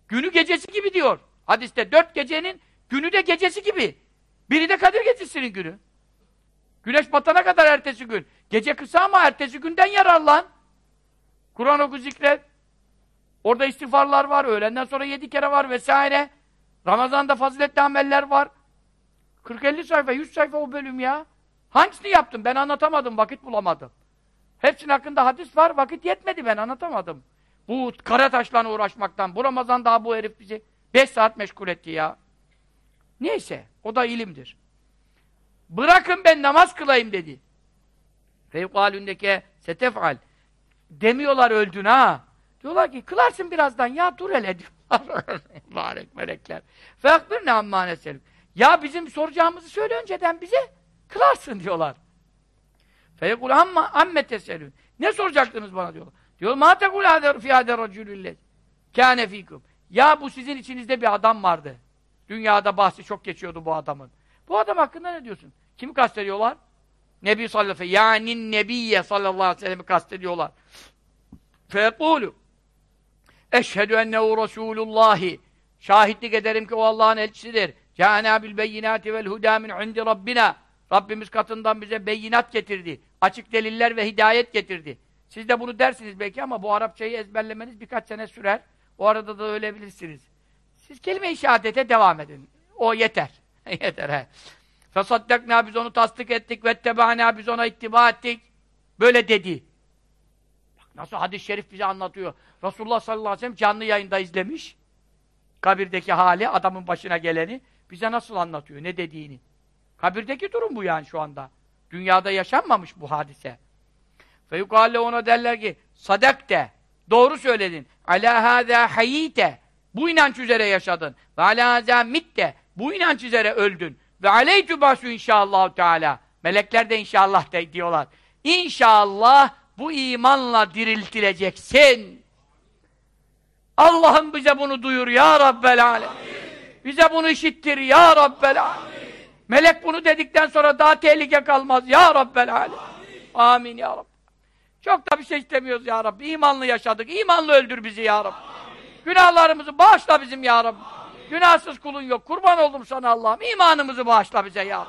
Günü gecesi gibi diyor. Hadiste dört gecenin günü de gecesi gibi. Biri de Kadir gecesinin günü. Güneş batana kadar ertesi gün. Gece kısa ama ertesi günden yararlan. Kur'an oku zikret. Orada istiğfarlar var, öğlenden sonra yedi kere var vesaire. Ramazan'da faziletli ameller var. 40-50 sayfa, 100 sayfa o bölüm ya. Hangisini yaptım? Ben anlatamadım, vakit bulamadım. Hepsinin hakkında hadis var, vakit yetmedi ben anlatamadım. Bu kara taşla uğraşmaktan, bu Ramazan daha bu herif bizi 5 saat meşgul etti ya. Neyse, o da ilimdir. Bırakın ben namaz kılayım dedi. Fevkalündeki setefal. Demiyorlar öldün ha. Diyorlar ki kılarsın birazdan ya dur hele diyorlar. <laughs> Mübarek melekler. Fekbirne ammâne selim. Ya bizim soracağımızı söyle önceden bize kılarsın diyorlar. Feyekul amma amme teselün. Ne soracaktınız bana diyorlar. Diyor ma tekul hader fi hader racülillet. Kâne fikum. Ya bu sizin içinizde bir adam vardı. Dünyada bahsi çok geçiyordu bu adamın. Bu adam hakkında ne diyorsun? Kimi kastediyorlar? Nebi sallallahu aleyhi ve sellem. Yani Nebiye sallallahu aleyhi ve sellem'i kastediyorlar. Feyekulu Eşhedü ennehu Resulullahi Şahitlik ederim ki o Allah'ın elçisidir. Câna bil beyinâti vel hudâ min indi Rabbina Rabbimiz katından bize beyinat getirdi. Açık deliller ve hidayet getirdi. Siz de bunu dersiniz belki ama bu Arapçayı ezberlemeniz birkaç sene sürer. O arada da ölebilirsiniz. Siz kelime-i devam edin. O yeter. <laughs> yeter he. Fesaddakna biz onu tasdik ettik ve tebana biz ona ittiba ettik. Böyle dedi. Bak nasıl hadis-i şerif bize anlatıyor. Resulullah sallallahu aleyhi ve sellem canlı yayında izlemiş. Kabirdeki hali, adamın başına geleni bize nasıl anlatıyor, ne dediğini. Kabirdeki durum bu yani şu anda. Dünyada yaşanmamış bu hadise. Feyukalle ona derler ki sadakte, doğru söyledin. Ala hâzâ hayîte, bu inanç üzere yaşadın. Ve alâ hâzâ mitte, bu inanç üzere öldün. Ve aleytü basu inşallah teala. Melekler de inşallah de diyorlar. İnşallah bu imanla diriltileceksin. Allah'ım bize bunu duyur ya Rabbel Alem. Bize bunu işittir ya Rabbel Alem. Melek bunu dedikten sonra daha tehlike kalmaz ya Rabbel Alem. Amin ya Rabbi. Çok da bir şey istemiyoruz ya Rabbi. İmanlı yaşadık. İmanlı öldür bizi ya Rabbi. Günahlarımızı bağışla bizim ya Rabbi. Günahsız kulun yok. Kurban oldum sana Allah'ım. İmanımızı bağışla bize ya.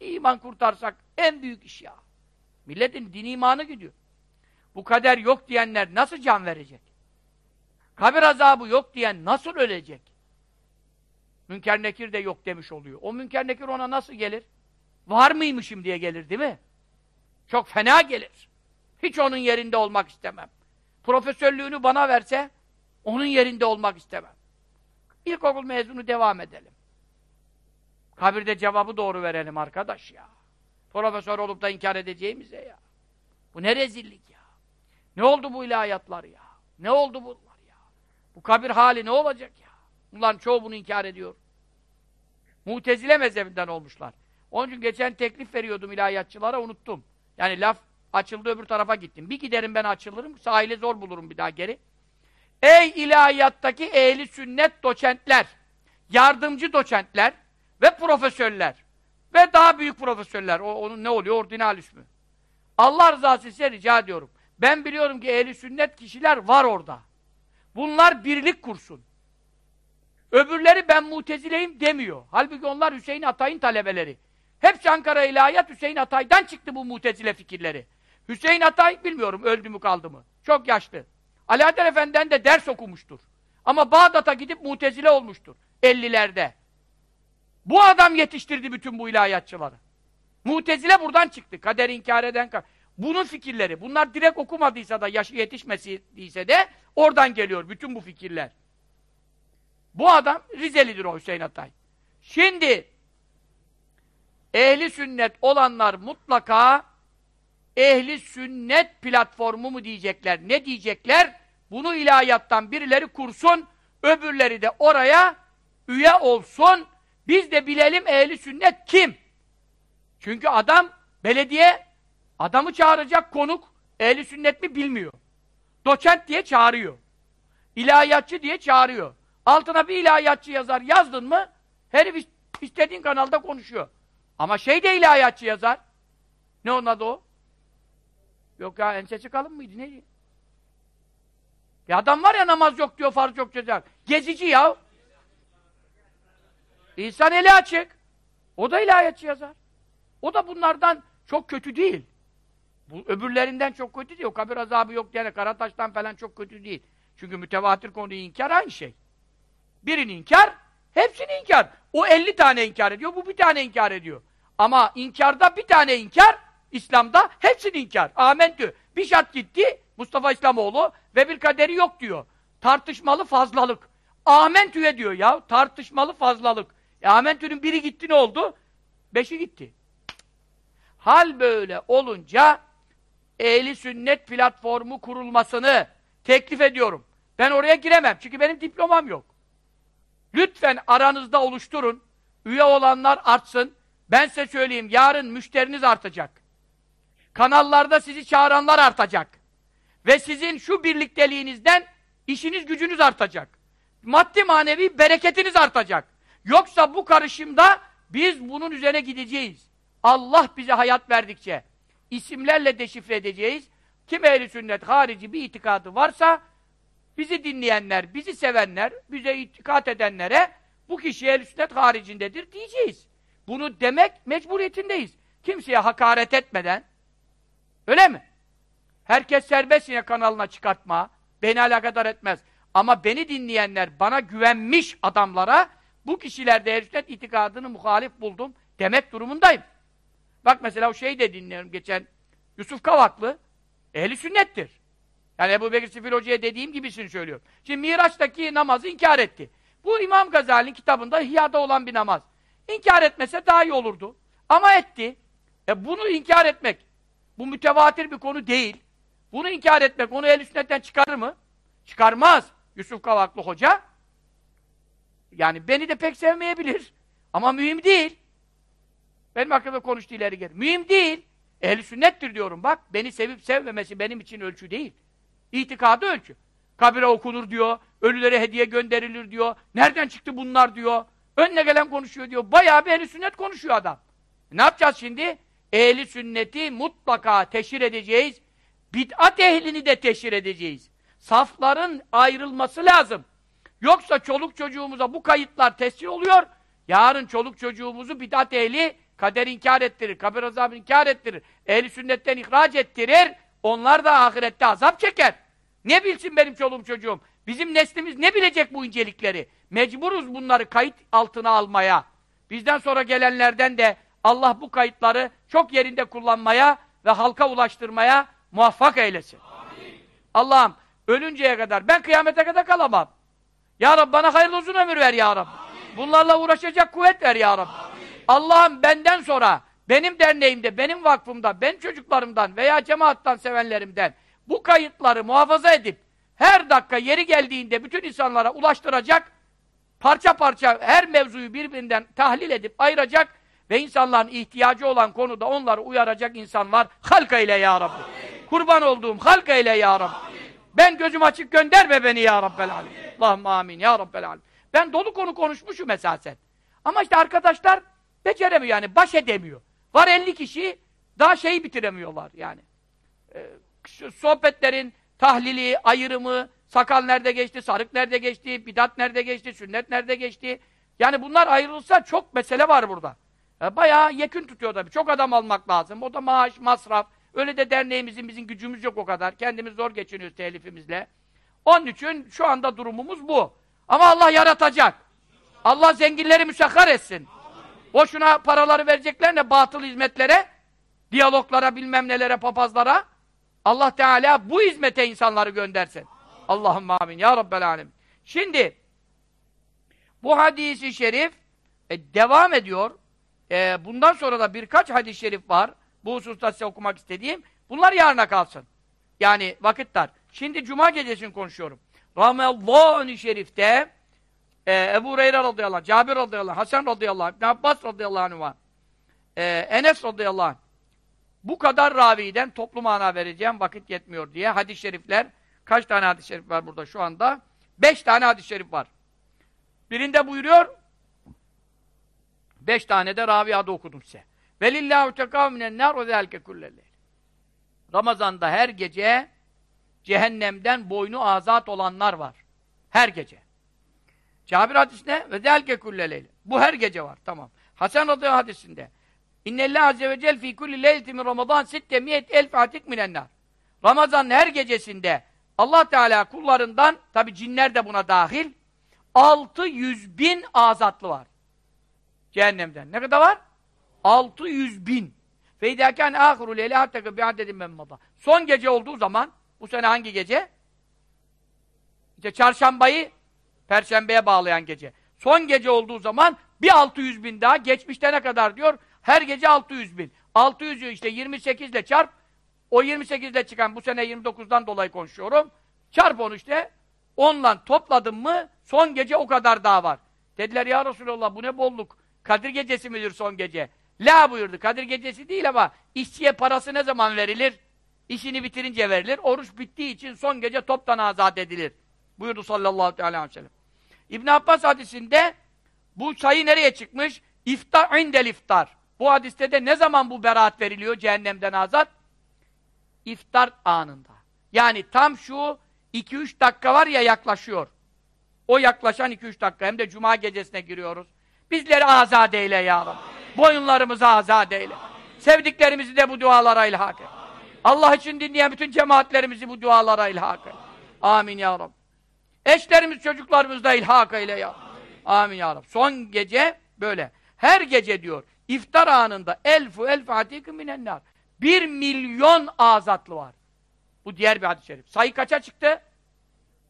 İman kurtarsak en büyük iş ya. Milletin din imanı gidiyor. Bu kader yok diyenler nasıl can verecek? Kabir azabı yok diyen nasıl ölecek? Münker nekir de yok demiş oluyor. O münker nekir ona nasıl gelir? Var mıymışım diye gelir değil mi? Çok fena gelir. Hiç onun yerinde olmak istemem. Profesörlüğünü bana verse onun yerinde olmak istemem. İlkokul mezunu devam edelim. Kabirde cevabı doğru verelim arkadaş ya. Profesör olup da inkar edeceğimize ya. Bu ne rezillik ya. Ne oldu bu ilahiyatlar ya? Ne oldu bunlar ya? Bu kabir hali ne olacak ya? Bunların çoğu bunu inkar ediyor. Mutezile mezhebinden olmuşlar. Onun için geçen teklif veriyordum ilahiyatçılara, unuttum. Yani laf açıldı öbür tarafa gittim. Bir giderim ben açılırım, sahile zor bulurum bir daha geri. Ey ilahiyattaki ehli sünnet doçentler, yardımcı doçentler ve profesörler ve daha büyük profesörler, o, onun ne oluyor? Ordinal ismi. Allah rızası size rica ediyorum. Ben biliyorum ki ehli sünnet kişiler var orada. Bunlar birlik kursun. Öbürleri ben mutezileyim demiyor. Halbuki onlar Hüseyin Atay'ın talebeleri. Hepsi Ankara İlahiyat Hüseyin Atay'dan çıktı bu mutezile fikirleri. Hüseyin Atay bilmiyorum öldü mü kaldı mı. Çok yaşlı. Alaaddin Efendi'den de ders okumuştur. Ama Bağdat'a gidip mutezile olmuştur. 50'lerde. Bu adam yetiştirdi bütün bu ilahiyatçıları. Mutezile buradan çıktı. Kader inkar eden Bunun fikirleri. Bunlar direkt okumadıysa da yaşı yetişmediyse de oradan geliyor bütün bu fikirler. Bu adam Rizelidir o Hüseyin Atay. Şimdi ehli sünnet olanlar mutlaka ehli sünnet platformu mu diyecekler? Ne diyecekler? Bunu ilahiyattan birileri kursun, öbürleri de oraya üye olsun. Biz de bilelim ehli sünnet kim? Çünkü adam belediye adamı çağıracak konuk ehli sünnet mi bilmiyor. Doçent diye çağırıyor. İlahiyatçı diye çağırıyor. Altına bir ilahiyatçı yazar. Yazdın mı? Herif istediğin kanalda konuşuyor. Ama şey de ilahiyatçı yazar. Ne onun adı o? Yok ya ensesi kalın mıydı? Ne? Ya adam var ya namaz yok diyor, farz yok ceza. Gezici ya. İnsan eli açık. O da ilahiyatçı yazar. O da bunlardan çok kötü değil. Bu öbürlerinden çok kötü değil. O kabir azabı yok diyene Karataş'tan falan çok kötü değil. Çünkü mütevatir konuyu inkar aynı şey. Birini inkar, hepsini inkar. O 50 tane inkar ediyor, bu bir tane inkar ediyor. Ama inkarda bir tane inkar, İslam'da hepsini inkar. Amentü. Bir şart gitti, Mustafa İslamoğlu ve bir kaderi yok diyor. Tartışmalı fazlalık. Amentü'ye diyor ya, tartışmalı fazlalık. E, amentü'nün biri gitti ne oldu? Beşi gitti. Hal böyle olunca ehli sünnet platformu kurulmasını teklif ediyorum. Ben oraya giremem çünkü benim diplomam yok. Lütfen aranızda oluşturun. Üye olanlar artsın. Ben size söyleyeyim, yarın müşteriniz artacak. Kanallarda sizi çağıranlar artacak. Ve sizin şu birlikteliğinizden işiniz gücünüz artacak. Maddi manevi bereketiniz artacak. Yoksa bu karışımda biz bunun üzerine gideceğiz. Allah bize hayat verdikçe isimlerle deşifre edeceğiz. Kim ehli sünnet harici bir itikadı varsa bizi dinleyenler, bizi sevenler, bize itikat edenlere bu kişi ehl sünnet haricindedir diyeceğiz. Bunu demek mecburiyetindeyiz. Kimseye hakaret etmeden, öyle mi? Herkes serbest yine kanalına çıkartma, beni alakadar etmez. Ama beni dinleyenler, bana güvenmiş adamlara bu kişilerde sünnet itikadını muhalif buldum demek durumundayım. Bak mesela o şeyi de dinliyorum geçen, Yusuf Kavaklı, ehli sünnettir. Yani Ebu Bekir Sifil Hoca'ya dediğim gibisini söylüyorum. Şimdi Miraç'taki namazı inkar etti. Bu İmam Gazali'nin kitabında Hiya'da olan bir namaz. İnkar etmese daha iyi olurdu. Ama etti. E bunu inkar etmek, bu mütevatir bir konu değil. Bunu inkar etmek, onu el sünnetten çıkarır mı? Çıkarmaz. Yusuf Kavaklı Hoca. Yani beni de pek sevmeyebilir. Ama mühim değil. Benim hakkında konuştu ileri geri. Mühim değil. Ehli sünnettir diyorum bak. Beni sevip sevmemesi benim için ölçü değil. İtikadı ölçü. Kabire okunur diyor, ölülere hediye gönderilir diyor. Nereden çıktı bunlar diyor. Önüne gelen konuşuyor diyor. Bayağı bir ehli sünnet konuşuyor adam. Ne yapacağız şimdi? Ehli sünneti mutlaka teşhir edeceğiz. Bid'at ehlini de teşhir edeceğiz. Safların ayrılması lazım. Yoksa çoluk çocuğumuza bu kayıtlar tescil oluyor. Yarın çoluk çocuğumuzu bid'at ehli kader inkar ettirir, kabir azabını inkar ettirir, ehli sünnetten ihraç ettirir. Onlar da ahirette azap çeker. Ne bilsin benim çoluğum çocuğum? Bizim neslimiz ne bilecek bu incelikleri? Mecburuz bunları kayıt altına almaya. Bizden sonra gelenlerden de Allah bu kayıtları çok yerinde kullanmaya ve halka ulaştırmaya muvaffak eylesin. Allah'ım ölünceye kadar, ben kıyamete kadar kalamam. Ya Rabbi bana hayırlı uzun ömür ver ya Rabbi. Bunlarla uğraşacak kuvvet ver ya Rabbi. Allah'ım benden sonra benim derneğimde, benim vakfımda, benim çocuklarımdan veya cemaattan sevenlerimden bu kayıtları muhafaza edip her dakika yeri geldiğinde bütün insanlara ulaştıracak, parça parça her mevzuyu birbirinden tahlil edip ayıracak ve insanların ihtiyacı olan konuda onları uyaracak insanlar halka ile ya Rabbi. Amin. Kurban olduğum halka ile ya Rabbi. Amin. Ben gözüm açık gönderme beni ya Rabbel Alem. Allahümme amin ya Rabbel Alem. Ben dolu konu konuşmuşum esasen. Ama işte arkadaşlar beceremiyor yani baş edemiyor. Var 50 kişi daha şeyi bitiremiyorlar yani. Ee, sohbetlerin tahlili, ayrımı, sakal nerede geçti, sarık nerede geçti, bidat nerede geçti, sünnet nerede geçti. Yani bunlar ayrılsa çok mesele var burada. E, bayağı yekün tutuyor tabii. Çok adam almak lazım. O da maaş, masraf. Öyle de derneğimizin, bizim gücümüz yok o kadar. Kendimiz zor geçiniyoruz telifimizle. Onun için şu anda durumumuz bu. Ama Allah yaratacak. Allah zenginleri müsakkar etsin. Boşuna paraları vereceklerine batıl hizmetlere, diyaloglara, bilmem nelere, papazlara. Allah Teala bu hizmete insanları göndersin. Allah'ım amin. Ya Rabbel alem. Şimdi bu hadisi şerif e, devam ediyor. E, bundan sonra da birkaç hadis-i şerif var. Bu hususta size okumak istediğim. Bunlar yarına kalsın. Yani vakit dar. Şimdi cuma gecesini konuşuyorum. Ramazan-ı Şerif'te e, Ebu Hureyre radıyallahu anh, Cabir radıyallahu anh, Hasan radıyallahu anh, İbn Abbas radıyallahu anh var. E, Enes radıyallahu anh. Bu kadar raviden toplu mana vereceğim vakit yetmiyor diye hadis-i şerifler kaç tane hadis-i şerif var burada şu anda? Beş tane hadis-i şerif var. Birinde buyuruyor beş tane de ravi adı okudum size. Velillahu tekavminen nar ve zelke kullelleyl. Ramazan'da her gece cehennemden boynu azat olanlar var. Her gece. Cabir hadisinde ve zelke kullelleyl. Bu her gece var. Tamam. Hasan radıyallahu hadisinde İnnellâh azze ve cel fî kulli leyleti min ramazan sitte miyet elf atik minennar. Ramazan'ın her gecesinde Allah Teala kullarından, tabi cinler de buna dahil, 600 bin azatlı var. Cehennemden. Ne kadar var? 600 bin. Feydâkân âhirul eyle hatteke bi'adedim memmada. Son gece olduğu zaman, bu sene hangi gece? İşte çarşambayı perşembeye bağlayan gece. Son gece olduğu zaman bir 600 bin daha, geçmişte ne kadar diyor? Her gece 600 bin. 600'ü işte 28 ile çarp, o 28 ile çıkan, bu sene 29'dan dolayı konuşuyorum. Çarp onu işte, onunla topladın mı, son gece o kadar daha var. Dediler ya Resulallah bu ne bolluk, Kadir gecesi midir son gece? La buyurdu, Kadir gecesi değil ama işçiye parası ne zaman verilir? İşini bitirince verilir. Oruç bittiği için son gece toptan azat edilir. Buyurdu sallallahu aleyhi ve sellem. İbn Abbas hadisinde bu sayı nereye çıkmış? İftar indel iftar. Bu hadiste de ne zaman bu beraat veriliyor cehennemden azat? iftar anında. Yani tam şu 2-3 dakika var ya yaklaşıyor. O yaklaşan 2-3 dakika. Hem de cuma gecesine giriyoruz. Bizleri azat eyle ya Rabbi. Boyunlarımızı azat eyle. Sevdiklerimizi de bu dualara ilhak et. Allah için dinleyen bütün cemaatlerimizi bu dualara ilhak et. Amin ya Rabbi. Eşlerimiz, çocuklarımız da ilhak eyle ya. Amin ya Rabbi. Son gece böyle. Her gece diyor, iftar anında elfu elfu atikü minennar. Bir milyon azatlı var. Bu diğer bir hadis-i şerif. Sayı kaça çıktı?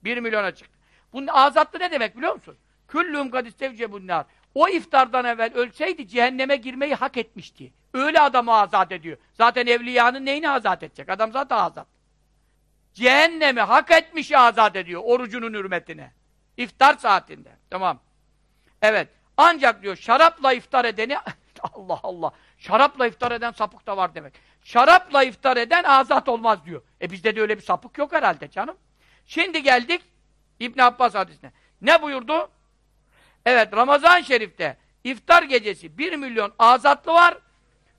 Bir milyona çıktı. Bunun azatlı ne demek biliyor musun? Küllüm kadistevce bunlar. O iftardan evvel ölseydi cehenneme girmeyi hak etmişti. Öyle adamı azat ediyor. Zaten evliyanın neyini azat edecek? Adam zaten azat. Cehennemi hak etmiş azat ediyor orucunun hürmetine. İftar saatinde. Tamam. Evet. Ancak diyor şarapla iftar edeni <laughs> Allah Allah. Şarapla iftar eden sapık da var demek. Şarapla iftar eden azat olmaz diyor. E bizde de öyle bir sapık yok herhalde canım. Şimdi geldik İbn Abbas hadisine. Ne buyurdu? Evet Ramazan Şerif'te iftar gecesi 1 milyon azatlı var.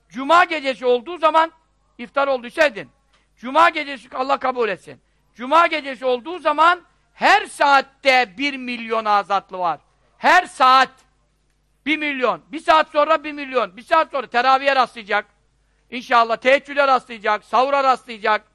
Cuma gecesi olduğu zaman iftar olduysa edin. Cuma gecesi Allah kabul etsin. Cuma gecesi olduğu zaman her saatte 1 milyon azatlı var. Her saat 1 milyon. Bir saat sonra 1 milyon. Bir saat sonra teraviye rastlayacak. İnşallah teheccüde rastlayacak. Sahura rastlayacak.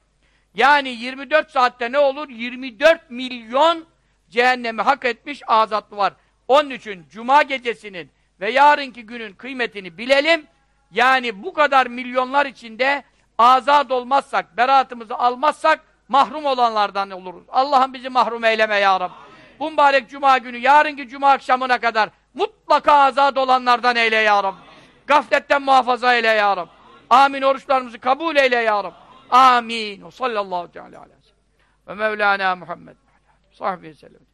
Yani 24 saatte ne olur? 24 milyon cehennemi hak etmiş azatlı var. Onun için cuma gecesinin ve yarınki günün kıymetini bilelim. Yani bu kadar milyonlar içinde azat olmazsak, beraatımızı almazsak mahrum olanlardan oluruz. Allah'ım bizi mahrum eyleme ya Rabbi. Bu mübarek cuma günü, yarınki cuma akşamına kadar mutlaka azat olanlardan eyle ya Rabbi. Gafletten muhafaza eyle ya Rabbi. Amin. Oruçlarımızı kabul eyle ya Rabbi. Amin. Sallallahu teala aleyhi ve sellem. Ve Mevlana Muhammed. Sahbihi sellem.